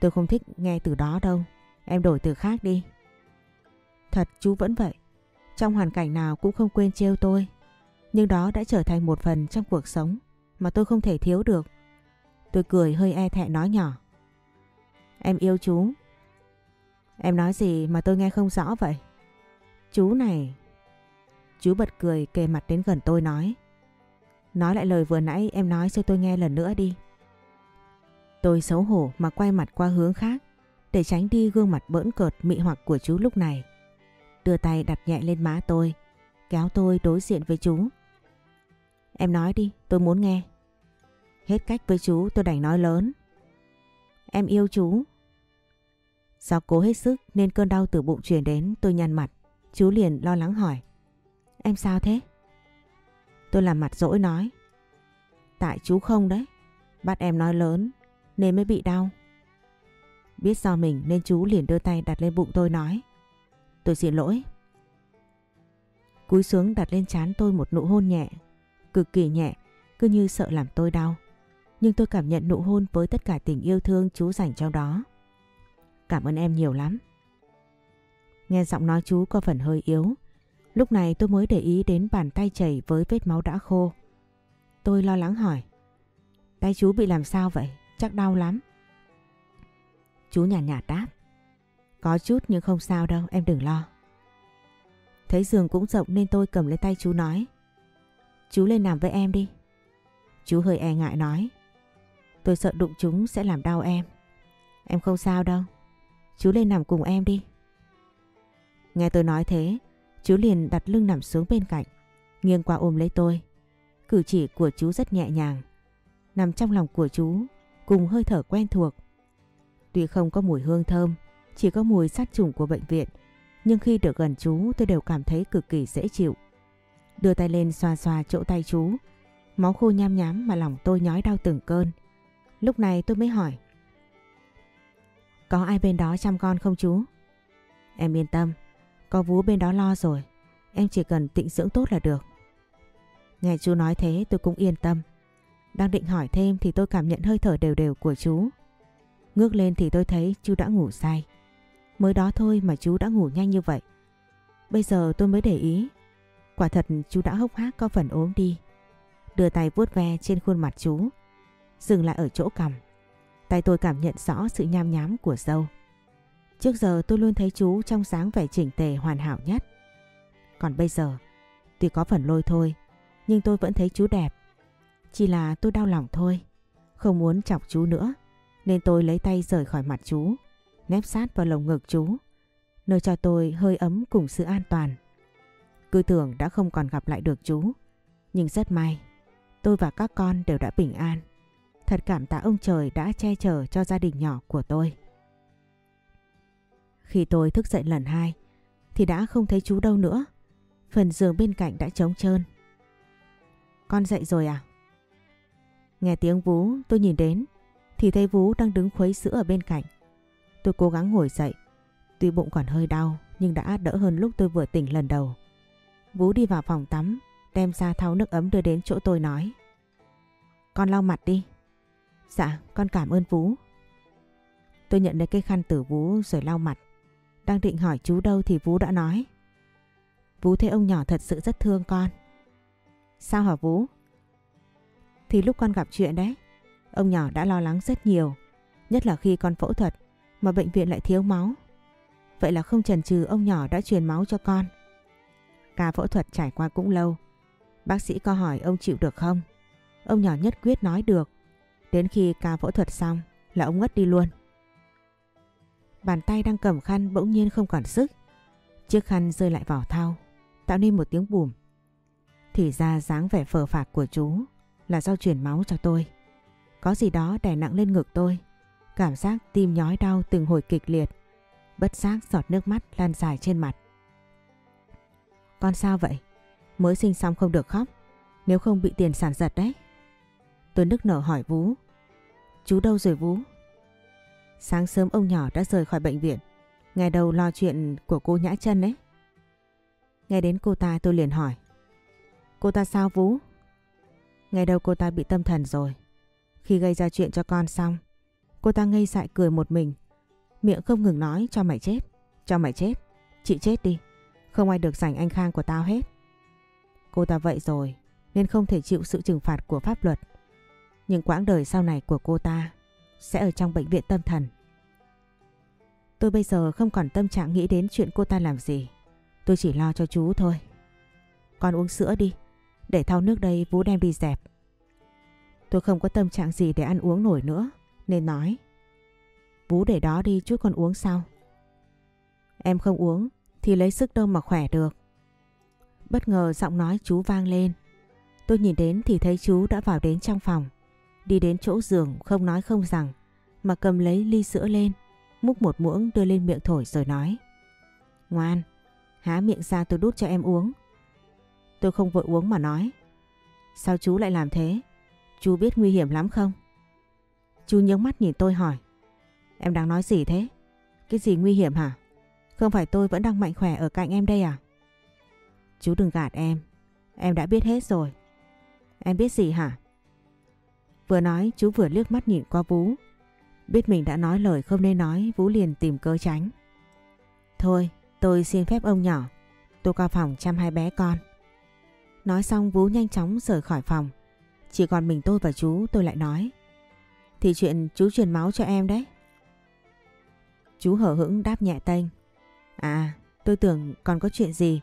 tôi không thích nghe từ đó đâu. Em đổi từ khác đi. Thật chú vẫn vậy. Trong hoàn cảnh nào cũng không quên trêu tôi. Nhưng đó đã trở thành một phần trong cuộc sống mà tôi không thể thiếu được. Tôi cười hơi e thẹn nói nhỏ. Em yêu chú. Em nói gì mà tôi nghe không rõ vậy? Chú này... Chú bật cười kề mặt đến gần tôi nói. Nói lại lời vừa nãy em nói cho tôi nghe lần nữa đi. Tôi xấu hổ mà quay mặt qua hướng khác để tránh đi gương mặt bỡn cợt mị hoặc của chú lúc này. Đưa tay đặt nhẹ lên má tôi, kéo tôi đối diện với chú. Em nói đi, tôi muốn nghe. Hết cách với chú tôi đành nói lớn. Em yêu chú. Do cố hết sức nên cơn đau từ bụng truyền đến tôi nhăn mặt. Chú liền lo lắng hỏi. Em sao thế? Tôi làm mặt dỗi nói. Tại chú không đấy. Bắt em nói lớn nên mới bị đau. Biết do mình nên chú liền đưa tay đặt lên bụng tôi nói. Tôi xin lỗi. Cúi xuống đặt lên trán tôi một nụ hôn nhẹ. Cực kỳ nhẹ, cứ như sợ làm tôi đau. Nhưng tôi cảm nhận nụ hôn với tất cả tình yêu thương chú dành trong đó. Cảm ơn em nhiều lắm. Nghe giọng nói chú có phần hơi yếu. Lúc này tôi mới để ý đến bàn tay chảy với vết máu đã khô. Tôi lo lắng hỏi. Tay chú bị làm sao vậy? Chắc đau lắm. Chú nhàn nhạt, nhạt đáp. Có chút nhưng không sao đâu, em đừng lo. Thấy giường cũng rộng nên tôi cầm lấy tay chú nói. Chú lên nằm với em đi. Chú hơi e ngại nói. Tôi sợ đụng chúng sẽ làm đau em. Em không sao đâu. Chú lên nằm cùng em đi. Nghe tôi nói thế, chú liền đặt lưng nằm xuống bên cạnh, nghiêng qua ôm lấy tôi. Cử chỉ của chú rất nhẹ nhàng. nằm trong lòng của chú cùng hơi thở quen thuộc. Tuy không có mùi hương thơm, chỉ có mùi sát trùng của bệnh viện, nhưng khi được gần chú tôi đều cảm thấy cực kỳ dễ chịu. Đưa tay lên xoa xoa chỗ tay chú, máu khô nham nhám mà lòng tôi nhói đau từng cơn. Lúc này tôi mới hỏi. Có ai bên đó chăm con không chú? Em yên tâm, có vú bên đó lo rồi, em chỉ cần tịnh dưỡng tốt là được. Nghe chú nói thế tôi cũng yên tâm. Đang định hỏi thêm thì tôi cảm nhận hơi thở đều đều của chú. Ngước lên thì tôi thấy chú đã ngủ say. Mới đó thôi mà chú đã ngủ nhanh như vậy. Bây giờ tôi mới để ý. Quả thật chú đã hốc hác có phần ốm đi. Đưa tay vuốt ve trên khuôn mặt chú. Dừng lại ở chỗ cằm. Tay tôi cảm nhận rõ sự nham nhám của dâu. Trước giờ tôi luôn thấy chú trong sáng vẻ chỉnh tề hoàn hảo nhất. Còn bây giờ, tuy có phần lôi thôi, nhưng tôi vẫn thấy chú đẹp. Chỉ là tôi đau lòng thôi, không muốn chọc chú nữa, nên tôi lấy tay rời khỏi mặt chú, nép sát vào lồng ngực chú, nơi cho tôi hơi ấm cùng sự an toàn. Cứ tưởng đã không còn gặp lại được chú, nhưng rất may, tôi và các con đều đã bình an. Thật cảm tạ ông trời đã che chở cho gia đình nhỏ của tôi. Khi tôi thức dậy lần hai thì đã không thấy chú đâu nữa. Phần giường bên cạnh đã trống trơn. Con dậy rồi à? Nghe tiếng Vú tôi nhìn đến, thì thấy Vú đang đứng khuấy sữa ở bên cạnh. Tôi cố gắng ngồi dậy. Tuy bụng còn hơi đau, nhưng đã đỡ hơn lúc tôi vừa tỉnh lần đầu. Vú đi vào phòng tắm, đem ra thau nước ấm đưa đến chỗ tôi nói. Con lau mặt đi. Dạ con cảm ơn Vú. Tôi nhận lấy cái khăn từ Vú rồi lau mặt. Đang định hỏi chú đâu thì Vú đã nói. Vú thấy ông nhỏ thật sự rất thương con. Sao hả Vú? Thì lúc con gặp chuyện đấy, ông nhỏ đã lo lắng rất nhiều, nhất là khi con phẫu thuật mà bệnh viện lại thiếu máu. Vậy là không chần chừ ông nhỏ đã truyền máu cho con. Ca phẫu thuật trải qua cũng lâu. Bác sĩ có hỏi ông chịu được không? Ông nhỏ nhất quyết nói được. Đến khi ca phẫu thuật xong là ông ngất đi luôn. Bàn tay đang cầm khăn bỗng nhiên không còn sức. Chiếc khăn rơi lại vào thau, tạo nên một tiếng bùm. Thì ra dáng vẻ phờ phạc của chú là do truyền máu cho tôi. Có gì đó đè nặng lên ngực tôi. Cảm giác tim nhói đau từng hồi kịch liệt. Bất giác giọt nước mắt lan dài trên mặt. Con sao vậy? Mới sinh xong không được khóc. Nếu không bị tiền sản giật đấy. Tôi nức nở hỏi Vũ. Chú đâu rồi Vũ? Sáng sớm ông nhỏ đã rời khỏi bệnh viện. Ngày đầu lo chuyện của cô Nhã chân ấy. Nghe đến cô ta tôi liền hỏi. Cô ta sao Vũ? Ngày đầu cô ta bị tâm thần rồi. Khi gây ra chuyện cho con xong, cô ta ngây dại cười một mình. Miệng không ngừng nói cho mày chết, cho mày chết, chị chết đi. Không ai được giành anh Khang của tao hết. Cô ta vậy rồi nên không thể chịu sự trừng phạt của pháp luật. Nhưng quãng đời sau này của cô ta sẽ ở trong bệnh viện tâm thần. Tôi bây giờ không còn tâm trạng nghĩ đến chuyện cô ta làm gì. Tôi chỉ lo cho chú thôi. Con uống sữa đi, để thau nước đây Vũ đem đi dẹp. Tôi không có tâm trạng gì để ăn uống nổi nữa, nên nói. Vũ để đó đi chút con uống sau. Em không uống thì lấy sức đâu mà khỏe được. Bất ngờ giọng nói chú vang lên. Tôi nhìn đến thì thấy chú đã vào đến trong phòng. Đi đến chỗ giường không nói không rằng mà cầm lấy ly sữa lên, múc một muỗng đưa lên miệng thổi rồi nói. Ngoan, há miệng ra tôi đút cho em uống. Tôi không vội uống mà nói. Sao chú lại làm thế? Chú biết nguy hiểm lắm không? Chú nhướng mắt nhìn tôi hỏi. Em đang nói gì thế? Cái gì nguy hiểm hả? Không phải tôi vẫn đang mạnh khỏe ở cạnh em đây à? Chú đừng gạt em. Em đã biết hết rồi. Em biết gì hả? Vừa nói, chú vừa liếc mắt nhìn qua Vú. Biết mình đã nói lời không nên nói Vú liền tìm cơ tránh. Thôi, tôi xin phép ông nhỏ. Tôi qua phòng chăm hai bé con. Nói xong Vú nhanh chóng rời khỏi phòng. Chỉ còn mình tôi và chú tôi lại nói. Thì chuyện chú truyền máu cho em đấy. Chú hở hững đáp nhẹ tênh. À tôi tưởng còn có chuyện gì.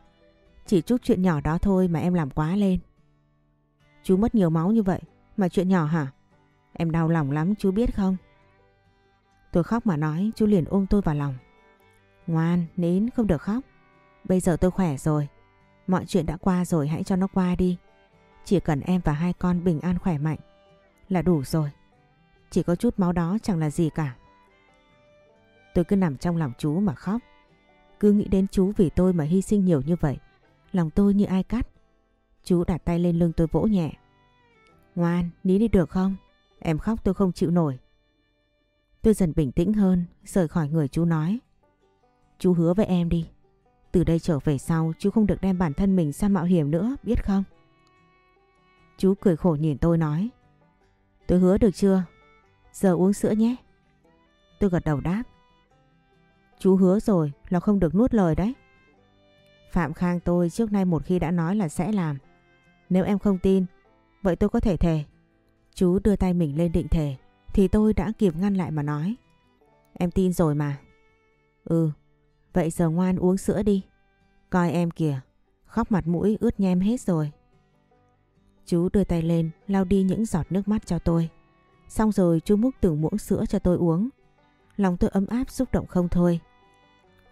Chỉ chút chuyện nhỏ đó thôi mà em làm quá lên. Chú mất nhiều máu như vậy mà chuyện nhỏ hả? Em đau lòng lắm chú biết không? Tôi khóc mà nói chú liền ôm tôi vào lòng. Ngoan, nín không được khóc. Bây giờ tôi khỏe rồi. Mọi chuyện đã qua rồi hãy cho nó qua đi. Chỉ cần em và hai con bình an khỏe mạnh là đủ rồi. Chỉ có chút máu đó chẳng là gì cả. Tôi cứ nằm trong lòng chú mà khóc. Cứ nghĩ đến chú vì tôi mà hy sinh nhiều như vậy. Lòng tôi như ai cắt. Chú đặt tay lên lưng tôi vỗ nhẹ. Ngoan, ní đi được không? Em khóc tôi không chịu nổi. Tôi dần bình tĩnh hơn, rời khỏi người chú nói. Chú hứa với em đi. Từ đây trở về sau chú không được đem bản thân mình ra mạo hiểm nữa, biết không? Chú cười khổ nhìn tôi nói. Tôi hứa được chưa? Giờ uống sữa nhé. Tôi gật đầu đáp. Chú hứa rồi là không được nuốt lời đấy. Phạm Khang tôi trước nay một khi đã nói là sẽ làm. Nếu em không tin, vậy tôi có thể thề. Chú đưa tay mình lên định thề, thì tôi đã kịp ngăn lại mà nói. Em tin rồi mà. Ừ, vậy giờ ngoan uống sữa đi. Coi em kìa, khóc mặt mũi ướt nhem hết rồi. Chú đưa tay lên lau đi những giọt nước mắt cho tôi. Xong rồi chú múc từng muỗng sữa cho tôi uống. Lòng tôi ấm áp xúc động không thôi.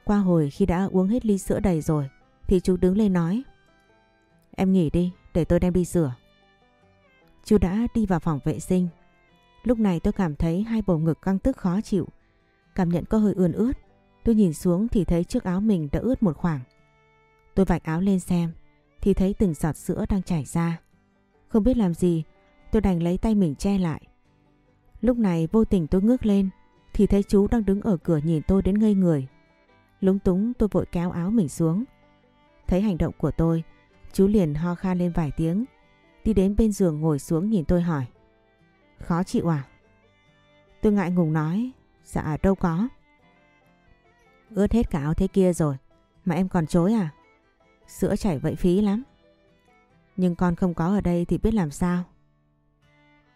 Qua hồi khi đã uống hết ly sữa đầy rồi thì chú đứng lên nói Em nghỉ đi để tôi đem đi rửa. Chú đã đi vào phòng vệ sinh. Lúc này tôi cảm thấy hai bầu ngực căng tức khó chịu. Cảm nhận có hơi ươn ướt. Tôi nhìn xuống thì thấy chiếc áo mình đã ướt một khoảng. Tôi vạch áo lên xem thì thấy từng giọt sữa đang chảy ra. Không biết làm gì tôi đành lấy tay mình che lại. Lúc này vô tình tôi ngước lên thì thấy chú đang đứng ở cửa nhìn tôi đến ngây người. Lúng túng tôi vội kéo áo mình xuống. Thấy hành động của tôi, chú liền ho khan lên vài tiếng. Đi đến bên giường ngồi xuống nhìn tôi hỏi. Khó chịu à? Tôi ngại ngùng nói. Dạ đâu có. Ướt hết cả áo thế kia rồi. Mà em còn chối à? Sữa chảy vậy phí lắm. Nhưng con không có ở đây thì biết làm sao.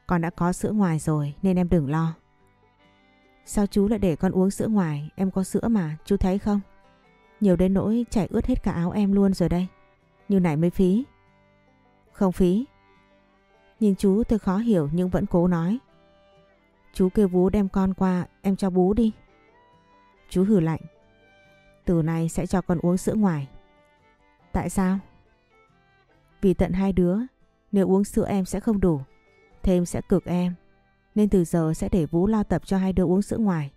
Con đã có sữa ngoài rồi nên em đừng lo. Sao chú lại để con uống sữa ngoài, em có sữa mà, chú thấy không? Nhiều đến nỗi chảy ướt hết cả áo em luôn rồi đây. Như này mới phí. Không phí. Nhìn chú tôi khó hiểu nhưng vẫn cố nói. Chú kêu bú đem con qua, em cho bú đi. Chú hử lạnh. Từ nay sẽ cho con uống sữa ngoài. Tại sao? Vì tận hai đứa, nếu uống sữa em sẽ không đủ. Thêm sẽ cực em. Nên từ giờ sẽ để Vũ lo tập cho hai đứa uống sữa ngoài.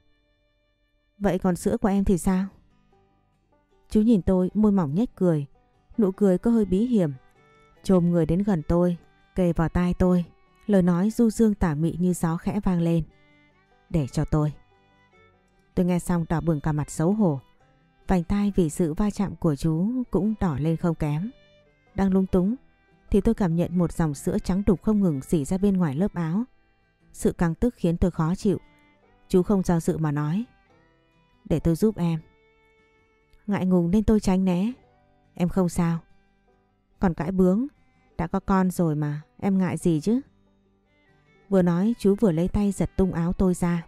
Vậy còn sữa của em thì sao? Chú nhìn tôi môi mỏng nhếch cười. Nụ cười có hơi bí hiểm. Trồm người đến gần tôi, kề vào tai tôi. Lời nói du dương tả mị như gió khẽ vang lên. Để cho tôi. Tôi nghe xong đỏ bừng cả mặt xấu hổ. Vành tai vì sự va chạm của chú cũng đỏ lên không kém. Đang lung túng, thì tôi cảm nhận một dòng sữa trắng đục không ngừng dỉ ra bên ngoài lớp áo. Sự căng tức khiến tôi khó chịu. Chú không do dự mà nói. Để tôi giúp em. Ngại ngùng nên tôi tránh né. Em không sao. Còn cãi bướng. Đã có con rồi mà. Em ngại gì chứ? Vừa nói, chú vừa lấy tay giật tung áo tôi ra.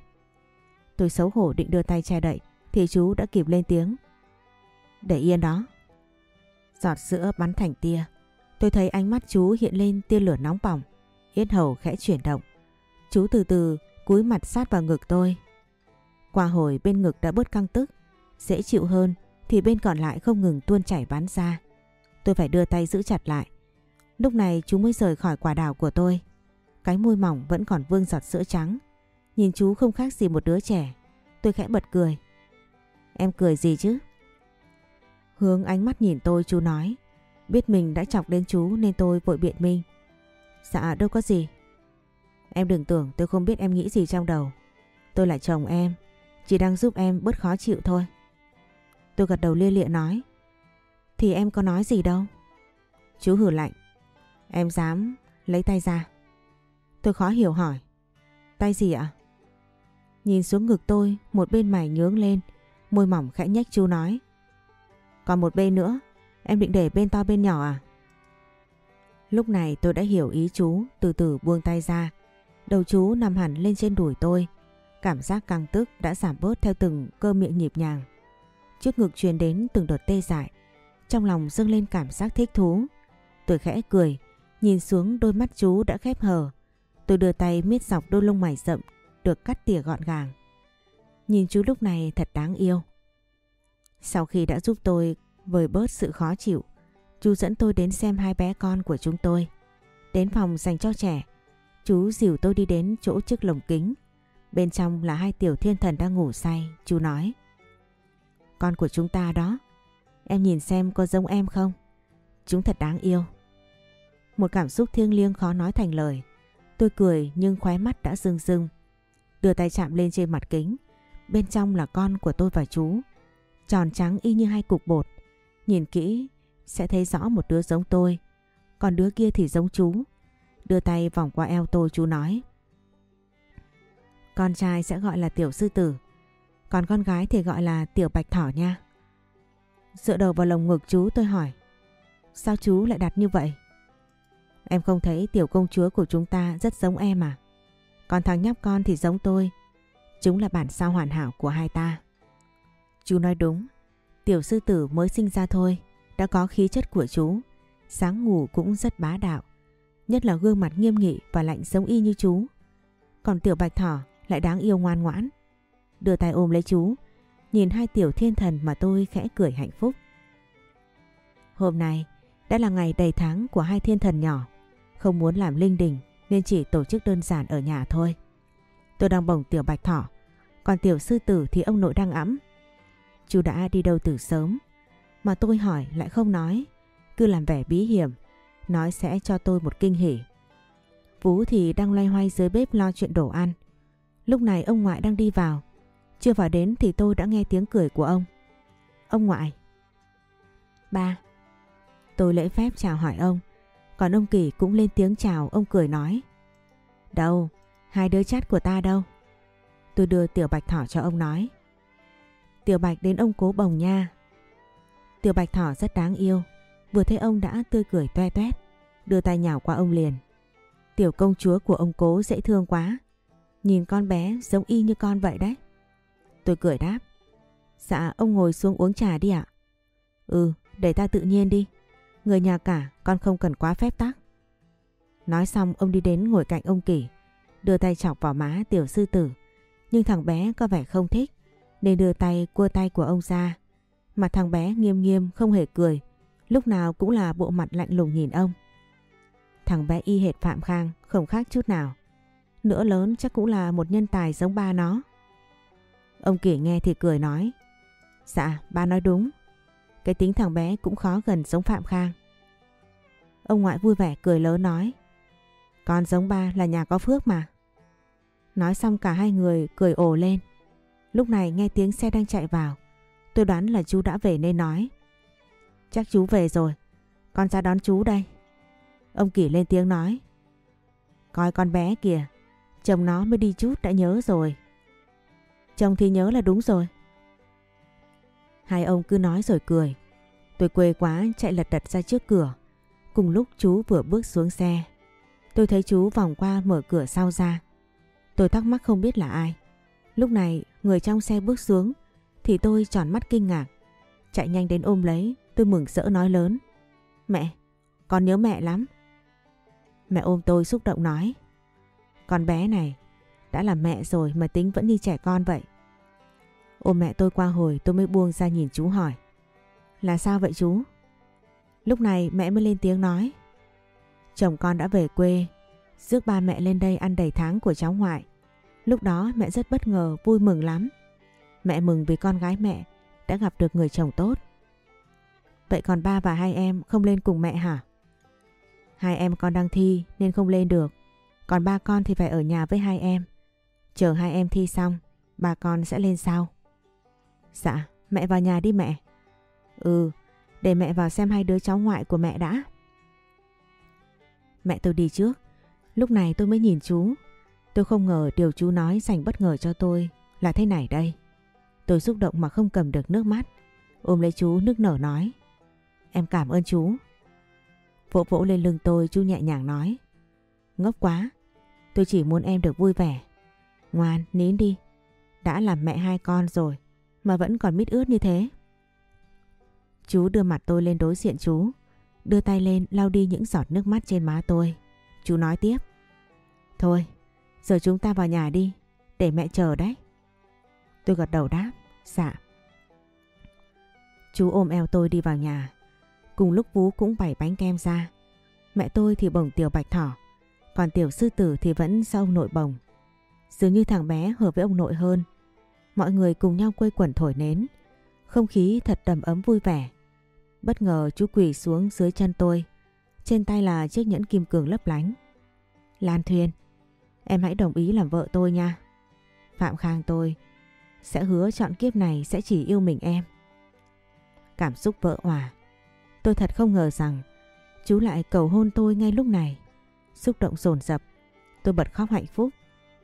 Tôi xấu hổ định đưa tay che đậy. Thì chú đã kịp lên tiếng. Để yên đó. Giọt sữa bắn thành tia. Tôi thấy ánh mắt chú hiện lên tia lửa nóng bỏng. Yết hầu khẽ chuyển động. Chú từ từ cúi mặt sát vào ngực tôi. Qua hồi bên ngực đã bớt căng tức, dễ chịu hơn thì bên còn lại không ngừng tuôn chảy bắn ra. Tôi phải đưa tay giữ chặt lại. Lúc này chú mới rời khỏi quả đào của tôi. Cái môi mỏng vẫn còn vương giọt sữa trắng. Nhìn chú không khác gì một đứa trẻ. Tôi khẽ bật cười. Em cười gì chứ? Hướng ánh mắt nhìn tôi chú nói. Biết mình đã chọc đến chú nên tôi vội biện minh. Dạ đâu có gì. Em đừng tưởng tôi không biết em nghĩ gì trong đầu. Tôi là chồng em, chỉ đang giúp em bớt khó chịu thôi. Tôi gật đầu lia lịa nói. Thì em có nói gì đâu. Chú hử lạnh. Em dám lấy tay ra. Tôi khó hiểu hỏi. Tay gì ạ? Nhìn xuống ngực tôi, một bên mày nhướng lên, môi mỏng khẽ nhách chú nói. Còn một bên nữa, em định để bên to bên nhỏ à? Lúc này tôi đã hiểu ý chú, từ từ buông tay ra. Đầu chú nằm hẳn lên trên đùi tôi. Cảm giác căng tức đã giảm bớt theo từng cơ miệng nhịp nhàng. Trước ngực truyền đến từng đợt tê dại. Trong lòng dâng lên cảm giác thích thú. Tôi khẽ cười, nhìn xuống đôi mắt chú đã khép hờ. Tôi đưa tay miết dọc đôi lông mày rậm, được cắt tỉa gọn gàng. Nhìn chú lúc này thật đáng yêu. Sau khi đã giúp tôi vơi bớt sự khó chịu, chú dẫn tôi đến xem hai bé con của chúng tôi. Đến phòng dành cho trẻ, Chú dìu tôi đi đến chỗ chiếc lồng kính. Bên trong là hai tiểu thiên thần đang ngủ say. Chú nói. Con của chúng ta đó. Em nhìn xem có giống em không? Chúng thật đáng yêu. Một cảm xúc thiêng liêng khó nói thành lời. Tôi cười nhưng khóe mắt đã rưng rưng. Đưa tay chạm lên trên mặt kính. Bên trong là con của tôi và chú. Tròn trắng y như hai cục bột. Nhìn kỹ, sẽ thấy rõ một đứa giống tôi. Còn đứa kia thì giống chú. Đưa tay vòng qua eo tôi, chú nói. Con trai sẽ gọi là tiểu sư tử. Còn con gái thì gọi là tiểu bạch thỏ nha. Dựa đầu vào lồng ngực chú, tôi hỏi. Sao chú lại đặt như vậy? Em không thấy tiểu công chúa của chúng ta rất giống em à? Còn thằng nhóc con thì giống tôi. Chúng là bản sao hoàn hảo của hai ta. Chú nói đúng. Tiểu sư tử mới sinh ra thôi. Đã có khí chất của chú. Sáng ngủ cũng rất bá đạo. Nhất là gương mặt nghiêm nghị và lạnh giống y như chú. Còn tiểu bạch thỏ lại đáng yêu ngoan ngoãn. Đưa tay ôm lấy chú. Nhìn hai tiểu thiên thần mà tôi khẽ cười hạnh phúc. Hôm nay đã là ngày đầy tháng của hai thiên thần nhỏ. Không muốn làm linh đình nên chỉ tổ chức đơn giản ở nhà thôi. Tôi đang bồng tiểu bạch thỏ, còn tiểu sư tử thì ông nội đang ẵm. Chú đã đi đâu từ sớm, mà tôi hỏi lại không nói, cứ làm vẻ bí hiểm, nói sẽ cho tôi một kinh hỉ. Vũ thì đang loay hoay dưới bếp lo chuyện đổ ăn. Lúc này ông ngoại đang đi vào, chưa vào đến thì tôi đã nghe tiếng cười của ông. Ông ngoại. Ba. Tôi lễ phép chào hỏi ông. Còn ông Kỳ cũng lên tiếng chào ông cười nói. Đâu, hai đứa chát của ta đâu? Tôi đưa Tiểu Bạch Thỏ cho ông nói. Tiểu Bạch đến ông cố bồng nha. Tiểu Bạch Thỏ rất đáng yêu. Vừa thấy ông đã tươi cười toe toét, đưa tay nhào qua ông liền. Tiểu công chúa của ông cố dễ thương quá. Nhìn con bé giống y như con vậy đấy. Tôi cười đáp. Dạ ông ngồi xuống uống trà đi ạ. Ừ, để ta tự nhiên đi. Người nhà cả con không cần quá phép tắc. Nói xong ông đi đến ngồi cạnh ông Kỳ, đưa tay chọc vào má tiểu sư tử. Nhưng thằng bé có vẻ không thích, nên đưa tay cua tay của ông ra. Mặt thằng bé nghiêm nghiêm không hề cười, lúc nào cũng là bộ mặt lạnh lùng nhìn ông. Thằng bé y hệt Phạm Khang, không khác chút nào. Nữa lớn chắc cũng là một nhân tài giống ba nó. Ông Kỷ nghe thì cười nói. Dạ, ba nói đúng. Cái tính thằng bé cũng khó gần giống Phạm Khang. Ông ngoại vui vẻ cười lớn nói. Con giống ba là nhà có phước mà. Nói xong cả hai người cười ồ lên. Lúc này nghe tiếng xe đang chạy vào. Tôi đoán là chú đã về nên nói. Chắc chú về rồi. Con ra đón chú đây. Ông Kỳ lên tiếng nói. Coi con bé kìa. Chồng nó mới đi chút đã nhớ rồi. Chồng thì nhớ là đúng rồi. Hai ông cứ nói rồi cười. Tôi quê quá chạy lật đật ra trước cửa. Cùng lúc chú vừa bước xuống xe. Tôi thấy chú vòng qua mở cửa sau ra. Tôi thắc mắc không biết là ai. Lúc này người trong xe bước xuống thì tôi tròn mắt kinh ngạc. Chạy nhanh đến ôm lấy, tôi mừng rỡ nói lớn. Mẹ, con nhớ mẹ lắm. Mẹ ôm tôi xúc động nói. Con bé này, đã là mẹ rồi mà tính vẫn như trẻ con vậy. Ôm mẹ tôi qua hồi tôi mới buông ra nhìn chú hỏi. Là sao vậy chú? Lúc này mẹ mới lên tiếng nói. Chồng con đã về quê, rước ba mẹ lên đây ăn đầy tháng của cháu ngoại. Lúc đó mẹ rất bất ngờ, vui mừng lắm. Mẹ mừng vì con gái mẹ đã gặp được người chồng tốt. Vậy còn ba và hai em không lên cùng mẹ hả? Hai em con đang thi nên không lên được. Còn ba con thì phải ở nhà với hai em. Chờ hai em thi xong, ba con sẽ lên sau. Dạ, mẹ vào nhà đi mẹ. Ừ, để mẹ vào xem hai đứa cháu ngoại của mẹ đã. Mẹ tôi đi trước. Lúc này tôi mới nhìn chú. Tôi không ngờ điều chú nói dành bất ngờ cho tôi là thế này đây. Tôi xúc động mà không cầm được nước mắt. Ôm lấy chú nước nở nói. Em cảm ơn chú. Vỗ vỗ lên lưng tôi chú nhẹ nhàng nói. Ngốc quá. Tôi chỉ muốn em được vui vẻ. Ngoan, nín đi. Đã làm mẹ hai con rồi mà vẫn còn mít ướt như thế. Chú đưa mặt tôi lên đối diện chú, đưa tay lên lau đi những giọt nước mắt trên má tôi. Chú nói tiếp. Thôi, giờ chúng ta vào nhà đi, để mẹ chờ đấy. Tôi gật đầu đáp, dạ. Chú ôm eo tôi đi vào nhà. Cùng lúc Vú cũng bày bánh kem ra. Mẹ tôi thì bồng tiểu bạch thỏ. Còn tiểu sư tử thì vẫn do ông nội bồng. Dường như thằng bé hợp với ông nội hơn. Mọi người cùng nhau quây quần thổi nến. Không khí thật đầm ấm vui vẻ. Bất ngờ chú quỳ xuống dưới chân tôi. Trên tay là chiếc nhẫn kim cương lấp lánh. Lan Thuyên, em hãy đồng ý làm vợ tôi nha. Phạm Khang tôi sẽ hứa chọn kiếp này sẽ chỉ yêu mình em. Cảm xúc vỡ hòa. Tôi thật không ngờ rằng chú lại cầu hôn tôi ngay lúc này. Xúc động dồn dập, tôi bật khóc hạnh phúc,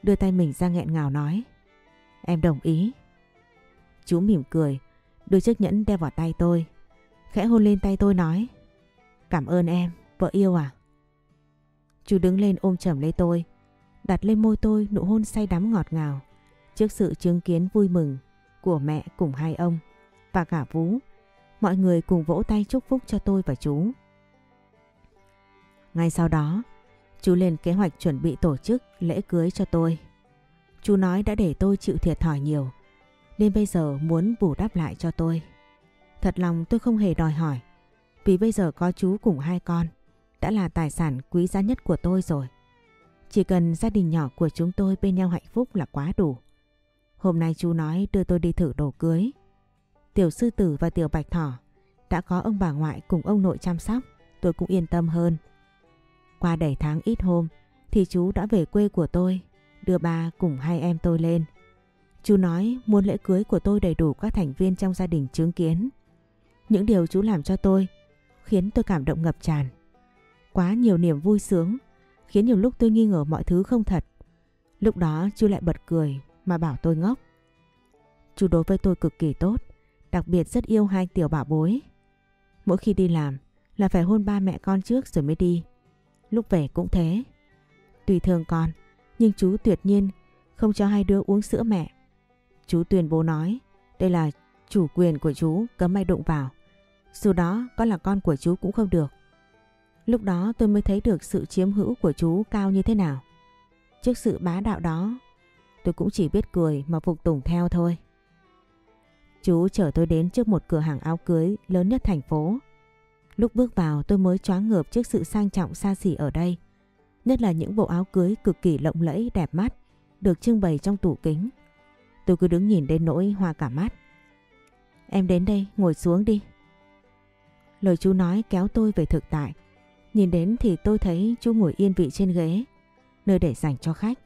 đưa tay mình ra nghẹn ngào nói. Em đồng ý. Chú mỉm cười, đưa chiếc nhẫn đeo vào tay tôi. Khẽ hôn lên tay tôi nói. Cảm ơn em, vợ yêu à? Chú đứng lên ôm chầm lấy tôi, đặt lên môi tôi nụ hôn say đắm ngọt ngào. Trước sự chứng kiến vui mừng của mẹ cùng hai ông và cả Vũ, mọi người cùng vỗ tay chúc phúc cho tôi và chú. Ngay sau đó, chú lên kế hoạch chuẩn bị tổ chức lễ cưới cho tôi. Chú nói đã để tôi chịu thiệt thòi nhiều, nên bây giờ muốn bù đắp lại cho tôi. Thật lòng tôi không hề đòi hỏi, vì bây giờ có chú cùng hai con, đã là tài sản quý giá nhất của tôi rồi. Chỉ cần gia đình nhỏ của chúng tôi bên nhau hạnh phúc là quá đủ. Hôm nay chú nói đưa tôi đi thử đồ cưới. Tiểu sư tử và tiểu bạch thỏ đã có ông bà ngoại cùng ông nội chăm sóc, tôi cũng yên tâm hơn. Qua đầy tháng ít hôm thì chú đã về quê của tôi, đưa ba cùng hai em tôi lên. Chú nói muốn lễ cưới của tôi đầy đủ các thành viên trong gia đình chứng kiến. Những điều chú làm cho tôi khiến tôi cảm động ngập tràn. Quá nhiều niềm vui sướng, khiến nhiều lúc tôi nghi ngờ mọi thứ không thật. Lúc đó chú lại bật cười mà bảo tôi ngốc. Chú đối với tôi cực kỳ tốt, đặc biệt rất yêu hai tiểu bảo bối. Mỗi khi đi làm là phải hôn ba mẹ con trước rồi mới đi. Lúc về cũng thế. Tùy thương con, nhưng chú tuyệt nhiên không cho hai đứa uống sữa mẹ. Chú tuyên bố nói, đây là chủ quyền của chú, cấm ai đụng vào. Dù đó có là con của chú cũng không được. Lúc đó tôi mới thấy được sự chiếm hữu của chú cao như thế nào. Trước sự bá đạo đó, tôi cũng chỉ biết cười mà phục tùng theo thôi. Chú chở tôi đến trước một cửa hàng áo cưới lớn nhất thành phố. Lúc bước vào tôi mới choáng ngợp trước sự sang trọng xa xỉ ở đây. Nhất là những bộ áo cưới cực kỳ lộng lẫy đẹp mắt được trưng bày trong tủ kính. Tôi cứ đứng nhìn đến nỗi hoa cả mắt. Em đến đây ngồi xuống đi. Lời chú nói kéo tôi về thực tại. Nhìn đến thì tôi thấy chú ngồi yên vị trên ghế, nơi để dành cho khách,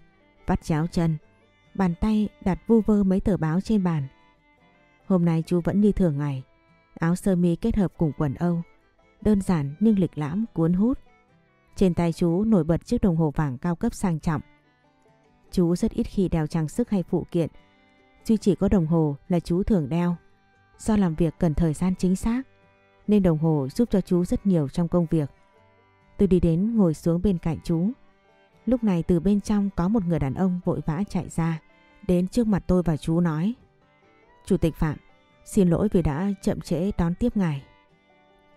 vắt cháo chân, bàn tay đặt vu vơ mấy tờ báo trên bàn. Hôm nay chú vẫn như thường ngày, áo sơ mi kết hợp cùng quần Âu, đơn giản nhưng lịch lãm cuốn hút. Trên tay chú nổi bật chiếc đồng hồ vàng cao cấp sang trọng. Chú rất ít khi đeo trang sức hay phụ kiện, duy chỉ có đồng hồ là chú thường đeo. Do làm việc cần thời gian chính xác, nên đồng hồ giúp cho chú rất nhiều trong công việc. Tôi đi đến ngồi xuống bên cạnh chú. Lúc này từ bên trong có một người đàn ông vội vã chạy ra, đến trước mặt tôi và chú nói. Chủ tịch Phạm, xin lỗi vì đã chậm trễ đón tiếp ngài.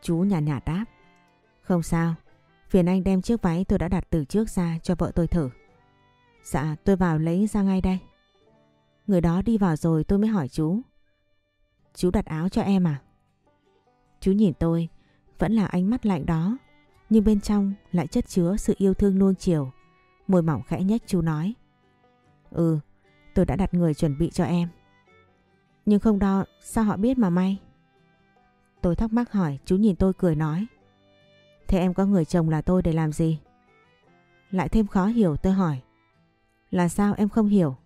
Chú nhàn nhạt đáp. Không sao, phiền anh đem chiếc váy tôi đã đặt từ trước ra cho vợ tôi thử. Dạ, tôi vào lấy ra ngay đây. Người đó đi vào rồi tôi mới hỏi chú. Chú đặt áo cho em à? Chú nhìn tôi, vẫn là ánh mắt lạnh đó, nhưng bên trong lại chất chứa sự yêu thương nuông chiều. Môi mỏng khẽ nhếch chú nói. Ừ, tôi đã đặt người chuẩn bị cho em. Nhưng không đo, sao họ biết mà may? Tôi thắc mắc hỏi, chú nhìn tôi cười nói. Thế em có người chồng là tôi để làm gì? Lại thêm khó hiểu tôi hỏi. Là sao em không hiểu?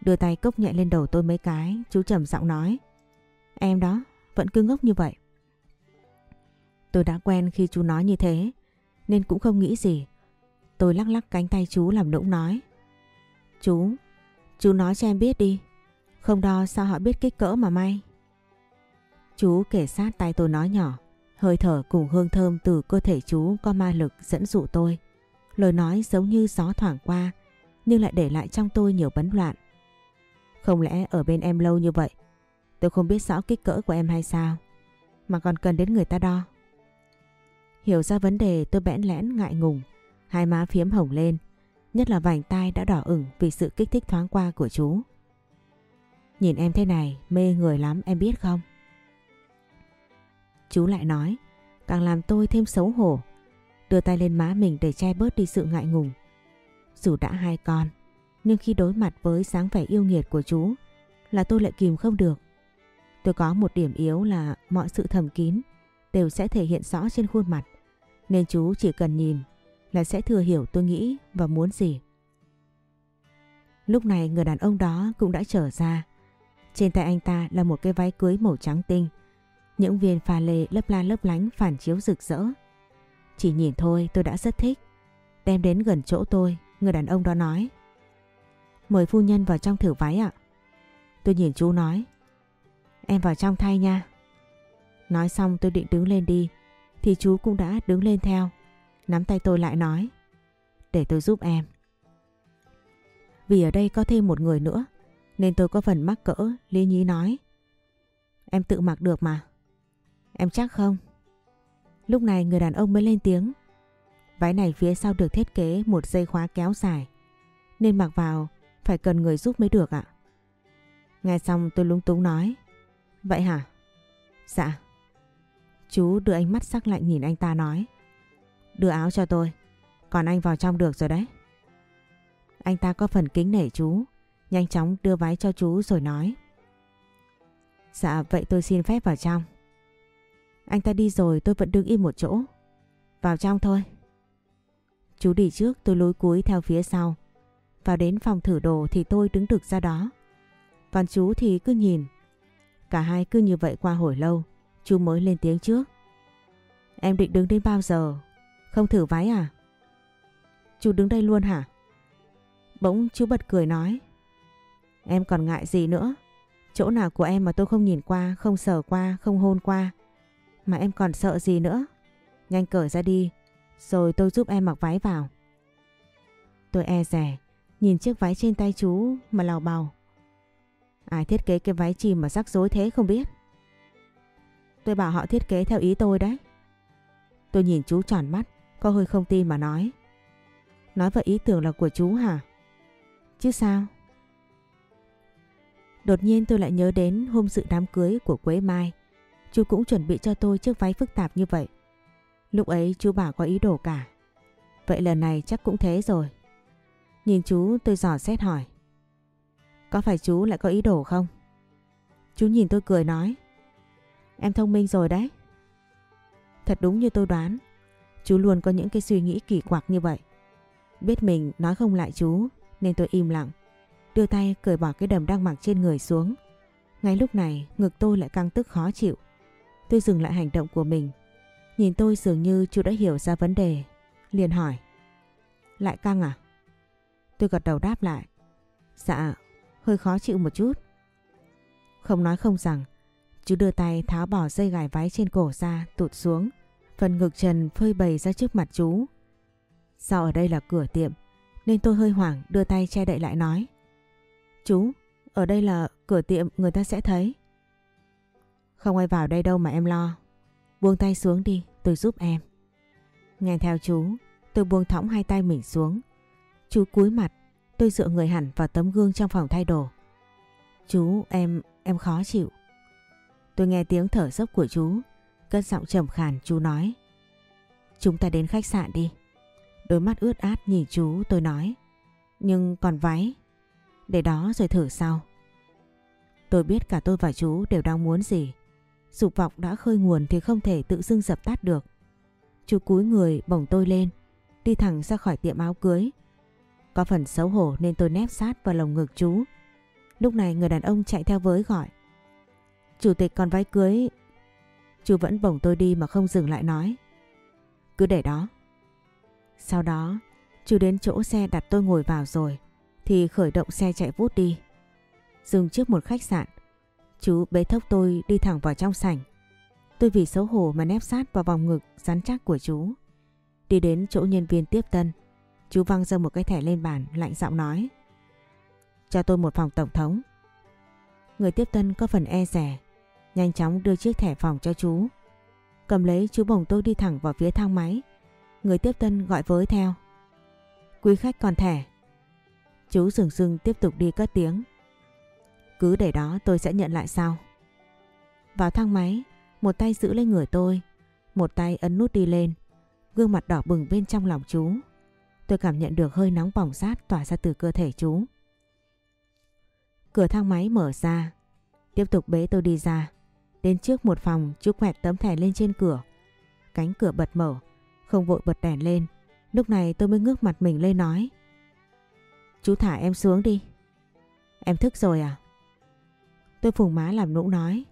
Đưa tay cốc nhẹ lên đầu tôi mấy cái, chú trầm giọng nói. Em đó, vẫn cứ ngốc như vậy. Tôi đã quen khi chú nói như thế, nên cũng không nghĩ gì. Tôi lắc lắc cánh tay chú làm nũng nói. Chú, chú nói cho em biết đi. Không đo sao họ biết kích cỡ mà may. Chú kể sát tay tôi nói nhỏ. Hơi thở cùng hương thơm từ cơ thể chú có ma lực dẫn dụ tôi. Lời nói giống như gió thoảng qua, nhưng lại để lại trong tôi nhiều bấn loạn. Không lẽ ở bên em lâu như vậy, tôi không biết rõ kích cỡ của em hay sao, mà còn cần đến người ta đo. Hiểu ra vấn đề tôi bẽn lẽn ngại ngùng, hai má phiếm hồng lên, nhất là vành tai đã đỏ ửng vì sự kích thích thoáng qua của chú. Nhìn em thế này mê người lắm em biết không? Chú lại nói, càng làm tôi thêm xấu hổ. đưa tay lên má mình để che bớt đi sự ngại ngùng. Dù đã hai con, nhưng khi đối mặt với sáng vẻ yêu nghiệt của chú là tôi lại kìm không được. Tôi có một điểm yếu là mọi sự thầm kín đều sẽ thể hiện rõ trên khuôn mặt. Nên chú chỉ cần nhìn là sẽ thừa hiểu tôi nghĩ và muốn gì. Lúc này người đàn ông đó cũng đã trở ra. Trên tay anh ta là một cái váy cưới màu trắng tinh. Những viên pha lê lấp la lấp lánh phản chiếu rực rỡ. Chỉ nhìn thôi tôi đã rất thích. Đem đến gần chỗ tôi, người đàn ông đó nói. Mời phu nhân vào trong thử váy ạ. Tôi nhìn chú nói. Em vào trong thay nha. Nói xong tôi định đứng lên đi. Thì chú cũng đã đứng lên theo. Nắm tay tôi lại nói. Để tôi giúp em. Vì ở đây có thêm một người nữa. Nên tôi có phần mắc cỡ, lý nhí nói. Em tự mặc được mà. Em chắc không? Lúc này người đàn ông mới lên tiếng. Váy này phía sau được thiết kế một dây khóa kéo dài. Nên mặc vào phải cần người giúp mới được ạ. Nghe xong tôi lúng túng nói. Vậy hả? Dạ. Chú đưa ánh mắt sắc lạnh nhìn anh ta nói. Đưa áo cho tôi. Còn anh vào trong được rồi đấy. Anh ta có phần kính nể chú. Nhanh chóng đưa váy cho chú rồi nói. Dạ vậy tôi xin phép vào trong. Anh ta đi rồi tôi vẫn đứng im một chỗ. Vào trong thôi. Chú đi trước, tôi lối cuối theo phía sau. Vào đến phòng thử đồ thì tôi đứng đực ra đó. Còn chú thì cứ nhìn. Cả hai cứ như vậy qua hồi lâu. Chú mới lên tiếng trước. Em định đứng đến bao giờ? Không thử váy à? Chú đứng đây luôn hả? Bỗng chú bật cười nói. Em còn ngại gì nữa? Chỗ nào của em mà tôi không nhìn qua, không sờ qua, không hôn qua. Mà em còn sợ gì nữa? Nhanh cởi ra đi, rồi tôi giúp em mặc váy vào. Tôi e rẻ, nhìn chiếc váy trên tay chú mà lào bào. Ai thiết kế cái váy chìm mà rắc rối thế không biết. Tôi bảo họ thiết kế theo ý tôi đấy. Tôi nhìn chú tròn mắt, có hơi không tin mà nói. Nói vậy ý tưởng là của chú hả? Chứ sao? Đột nhiên tôi lại nhớ đến hôm dự đám cưới của Quế Mai. Chú cũng chuẩn bị cho tôi chiếc váy phức tạp như vậy. Lúc ấy chú bảo có ý đồ cả. Vậy lần này chắc cũng thế rồi. Nhìn chú tôi dò xét hỏi. Có phải chú lại có ý đồ không? Chú nhìn tôi cười nói. Em thông minh rồi đấy. Thật đúng như tôi đoán. Chú luôn có những cái suy nghĩ kỳ quặc như vậy. Biết mình nói không lại chú nên tôi im lặng. Đưa tay cởi bỏ cái đầm đang mặc trên người xuống. Ngay lúc này ngực tôi lại căng tức khó chịu. Tôi dừng lại hành động của mình. Nhìn tôi dường như chú đã hiểu ra vấn đề. Liền hỏi. Lại căng à? Tôi gật đầu đáp lại. Dạ, hơi khó chịu một chút. Không nói không rằng, chú đưa tay tháo bỏ dây gài váy trên cổ ra tụt xuống. Phần ngực trần phơi bày ra trước mặt chú. Do ở đây là cửa tiệm, nên tôi hơi hoảng đưa tay che đậy lại nói. Chú, ở đây là cửa tiệm người ta sẽ thấy. Không ai vào đây đâu mà em lo. Buông tay xuống đi, tôi giúp em. Nghe theo chú, tôi buông thõng hai tay mình xuống. Chú cúi mặt, tôi dựa người hẳn vào tấm gương trong phòng thay đồ. Chú, em, em khó chịu. Tôi nghe tiếng thở dốc của chú, cất giọng trầm khàn chú nói. Chúng ta đến khách sạn đi. Đôi mắt ướt át nhìn chú tôi nói. Nhưng còn váy, để đó rồi thử sau. Tôi biết cả tôi và chú đều đang muốn gì. Dục vọng đã khơi nguồn thì không thể tự dưng dập tắt được. Chú cúi người bổng tôi lên, đi thẳng ra khỏi tiệm áo cưới. Có phần xấu hổ nên tôi nép sát vào lồng ngực chú. Lúc này người đàn ông chạy theo với gọi. Chủ tịch còn váy cưới. Chú vẫn bổng tôi đi mà không dừng lại nói. Cứ để đó. Sau đó, chú đến chỗ xe đặt tôi ngồi vào rồi, thì khởi động xe chạy vút đi. Dừng trước một khách sạn, chú bế thốc tôi đi thẳng vào trong sảnh. Tôi vì xấu hổ mà nép sát vào vòng ngực rắn chắc của chú. Đi đến chỗ nhân viên tiếp tân, chú văng ra một cái thẻ lên bàn lạnh giọng nói. Cho tôi một phòng tổng thống. Người tiếp tân có phần e rẻ, nhanh chóng đưa chiếc thẻ phòng cho chú. Cầm lấy chú bồng tôi đi thẳng vào phía thang máy. Người tiếp tân gọi với theo. Quý khách còn thẻ. Chú dừng dừng tiếp tục đi cất tiếng. Cứ để đó tôi sẽ nhận lại sau. Vào thang máy, một tay giữ lấy người tôi, một tay ấn nút đi lên. Gương mặt đỏ bừng bên trong lòng chú. Tôi cảm nhận được hơi nóng bỏng rát tỏa ra từ cơ thể chú. Cửa thang máy mở ra. Tiếp tục bế tôi đi ra. Đến trước một phòng, chú quẹt tấm thẻ lên trên cửa. Cánh cửa bật mở. Không vội bật đèn lên. Lúc này tôi mới ngước mặt mình lên nói. Chú thả em xuống đi. Em thức rồi à? Tôi phùng má làm nũng nói.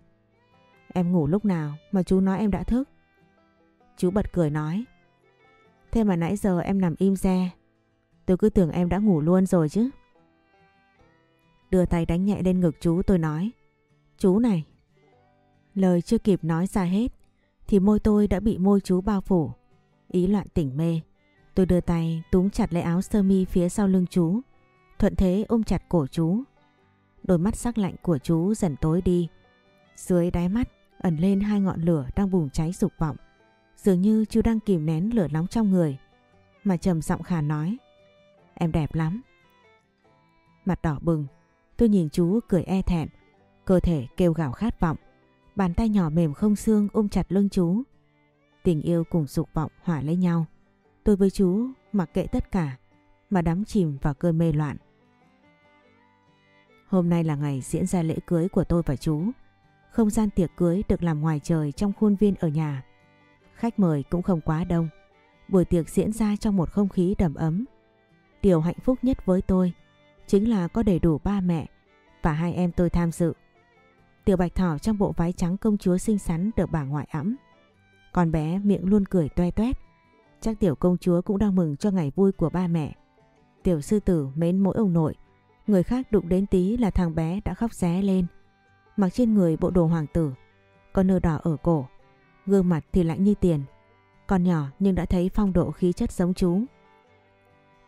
Em ngủ lúc nào mà chú nói em đã thức? Chú bật cười nói. Thế mà nãy giờ em nằm im re. Tôi cứ tưởng em đã ngủ luôn rồi chứ. Đưa tay đánh nhẹ lên ngực chú, tôi nói. Chú này. Lời chưa kịp nói ra hết. Thì môi tôi đã bị môi chú bao phủ. Ý loạn tỉnh mê. Tôi đưa tay túm chặt lấy áo sơ mi phía sau lưng chú. Thuận thế ôm chặt cổ chú. Đôi mắt sắc lạnh của chú dần tối đi. Dưới đáy mắt ẩn lên hai ngọn lửa đang bùng cháy dục vọng. Dường như chú đang kìm nén lửa nóng trong người. Mà trầm giọng khả nói. Em đẹp lắm. Mặt đỏ bừng. Tôi nhìn chú cười e thẹn. Cơ thể kêu gào khát vọng. Bàn tay nhỏ mềm không xương ôm chặt lưng chú. Tình yêu cùng dục vọng hỏa lấy nhau. Tôi với chú mặc kệ tất cả, mà đắm chìm vào cơn mê loạn. Hôm nay là ngày diễn ra lễ cưới của tôi và chú. Không gian tiệc cưới được làm ngoài trời trong khuôn viên ở nhà. Khách mời cũng không quá đông. Buổi tiệc diễn ra trong một không khí đầm ấm. Điều hạnh phúc nhất với tôi chính là có đầy đủ ba mẹ và hai em tôi tham dự. Tiểu Bạch Thỏ trong bộ váy trắng công chúa xinh xắn được bà ngoại ẵm. Con bé miệng luôn cười toe toét. Chắc tiểu công chúa cũng đang mừng cho ngày vui của ba mẹ. Tiểu sư tử mến mỗi ông nội. Người khác đụng đến tí là thằng bé đã khóc ré lên. Mặc trên người bộ đồ hoàng tử. Con nơ đỏ ở cổ. Gương mặt thì lạnh như tiền. Con nhỏ nhưng đã thấy phong độ khí chất giống chú.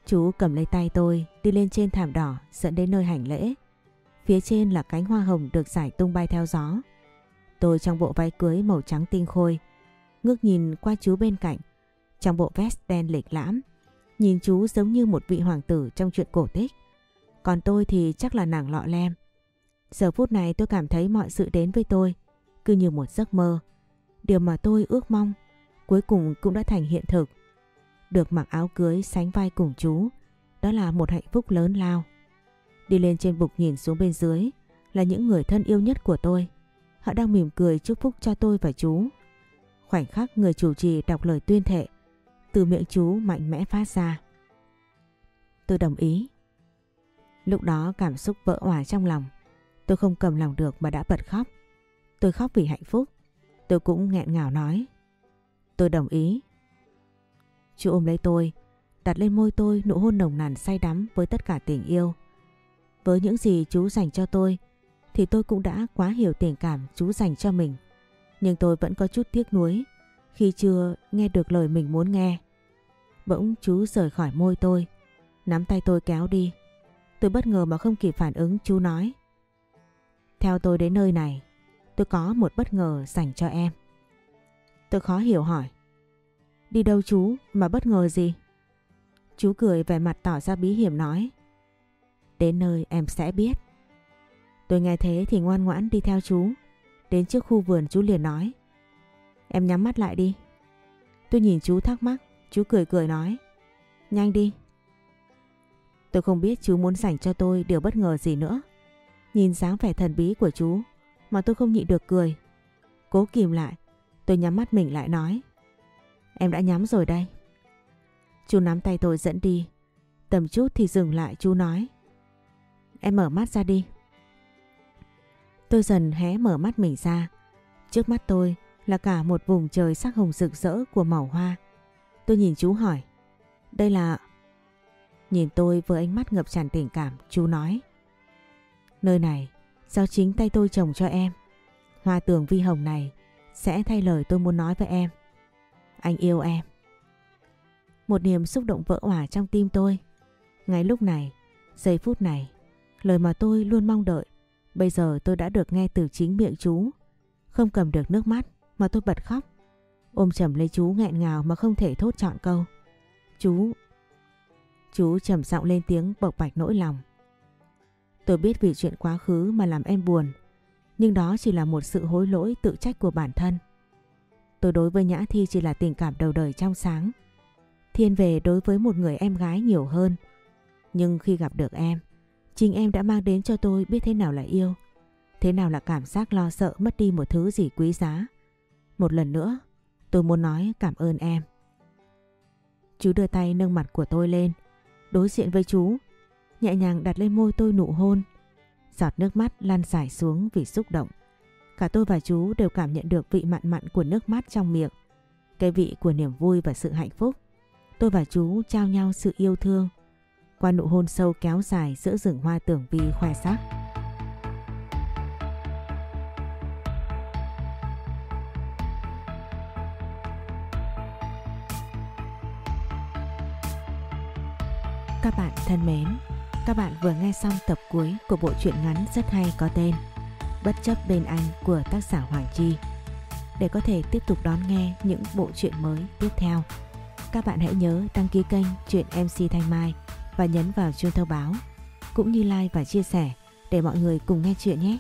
Chú cầm lấy tay tôi, đi lên trên thảm đỏ, dẫn đến nơi hành lễ. Phía trên là cánh hoa hồng được giải tung bay theo gió. Tôi trong bộ váy cưới màu trắng tinh khôi. Ngước nhìn qua chú bên cạnh. Trong bộ vest đen lịch lãm. Nhìn chú giống như một vị hoàng tử trong chuyện cổ tích. Còn tôi thì chắc là nàng lọ lem. Giờ phút này tôi cảm thấy mọi sự đến với tôi cứ như một giấc mơ. Điều mà tôi ước mong cuối cùng cũng đã thành hiện thực. Được mặc áo cưới sánh vai cùng chú, đó là một hạnh phúc lớn lao. Đi lên trên bục nhìn xuống bên dưới là những người thân yêu nhất của tôi. Họ đang mỉm cười chúc phúc cho tôi và chú. Khoảnh khắc người chủ trì đọc lời tuyên thệ, từ miệng chú mạnh mẽ phát ra. Tôi đồng ý. Lúc đó cảm xúc vỡ hòa trong lòng. Tôi không cầm lòng được mà đã bật khóc. Tôi khóc vì hạnh phúc. Tôi cũng nghẹn ngào nói. Tôi đồng ý. Chú ôm lấy tôi, đặt lên môi tôi nụ hôn nồng nàn say đắm với tất cả tình yêu. Với những gì chú dành cho tôi, thì tôi cũng đã quá hiểu tình cảm chú dành cho mình. Nhưng tôi vẫn có chút tiếc nuối khi chưa nghe được lời mình muốn nghe. Bỗng chú rời khỏi môi tôi, nắm tay tôi kéo đi. Tôi bất ngờ mà không kịp phản ứng chú nói. Theo tôi đến nơi này, tôi có một bất ngờ dành cho em. Tôi khó hiểu hỏi. Đi đâu chú mà bất ngờ gì? Chú cười vẻ mặt tỏ ra bí hiểm nói. Đến nơi em sẽ biết. Tôi nghe thế thì ngoan ngoãn đi theo chú. Đến trước khu vườn chú liền nói. Em nhắm mắt lại đi. Tôi nhìn chú thắc mắc, chú cười cười nói. Nhanh đi. Tôi không biết chú muốn dành cho tôi điều bất ngờ gì nữa. Nhìn dáng vẻ thần bí của chú mà tôi không nhịn được cười. Cố kìm lại, tôi nhắm mắt mình lại nói. Em đã nhắm rồi đây. Chú nắm tay tôi dẫn đi. Tầm chút thì dừng lại chú nói. Em mở mắt ra đi. Tôi dần hé mở mắt mình ra. Trước mắt tôi là cả một vùng trời sắc hồng rực rỡ của màu hoa. Tôi nhìn chú hỏi. Đây là... Nhìn tôi với ánh mắt ngập tràn tình cảm, chú nói. Nơi này do chính tay tôi trồng cho em. Hoa tường vi hồng này sẽ thay lời tôi muốn nói với em. Anh yêu em. Một niềm xúc động vỡ òa trong tim tôi. Ngay lúc này, giây phút này, lời mà tôi luôn mong đợi, bây giờ tôi đã được nghe từ chính miệng chú. Không cầm được nước mắt mà tôi bật khóc. Ôm chầm lấy chú nghẹn ngào mà không thể thốt chọn câu. Chú... Chú trầm giọng lên tiếng bộc bạch nỗi lòng. Tôi biết vì chuyện quá khứ mà làm em buồn, nhưng đó chỉ là một sự hối lỗi tự trách của bản thân. Tôi đối với Nhã Thi chỉ là tình cảm đầu đời trong sáng. thiên về đối với một người em gái nhiều hơn. Nhưng khi gặp được em, chính em đã mang đến cho tôi biết thế nào là yêu. Thế nào là cảm giác lo sợ mất đi một thứ gì quý giá. Một lần nữa, tôi muốn nói cảm ơn em. Chú đưa tay nâng mặt của tôi lên, đối diện với chú, nhẹ nhàng đặt lên môi tôi nụ hôn. Giọt nước mắt lan dài xuống vì xúc động. Cả tôi và chú đều cảm nhận được vị mặn mặn của nước mắt trong miệng. Cái vị của niềm vui và sự hạnh phúc. Tôi và chú trao nhau sự yêu thương. Qua nụ hôn sâu kéo dài giữa rừng hoa tưởng vi khoe sắc. Các bạn thân mến, các bạn vừa nghe xong tập cuối của bộ truyện ngắn rất hay có tên Bất chấp bên anh của tác giả Hoàng Chi. Để có thể tiếp tục đón nghe những bộ truyện mới tiếp theo, các bạn hãy nhớ đăng ký kênh Truyện MC Thanh Mai và nhấn vào chuông thông báo, cũng như like và chia sẻ để mọi người cùng nghe chuyện nhé.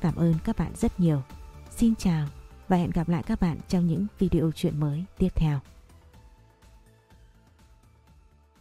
Cảm ơn các bạn rất nhiều. Xin chào và hẹn gặp lại các bạn trong những video chuyện mới tiếp theo.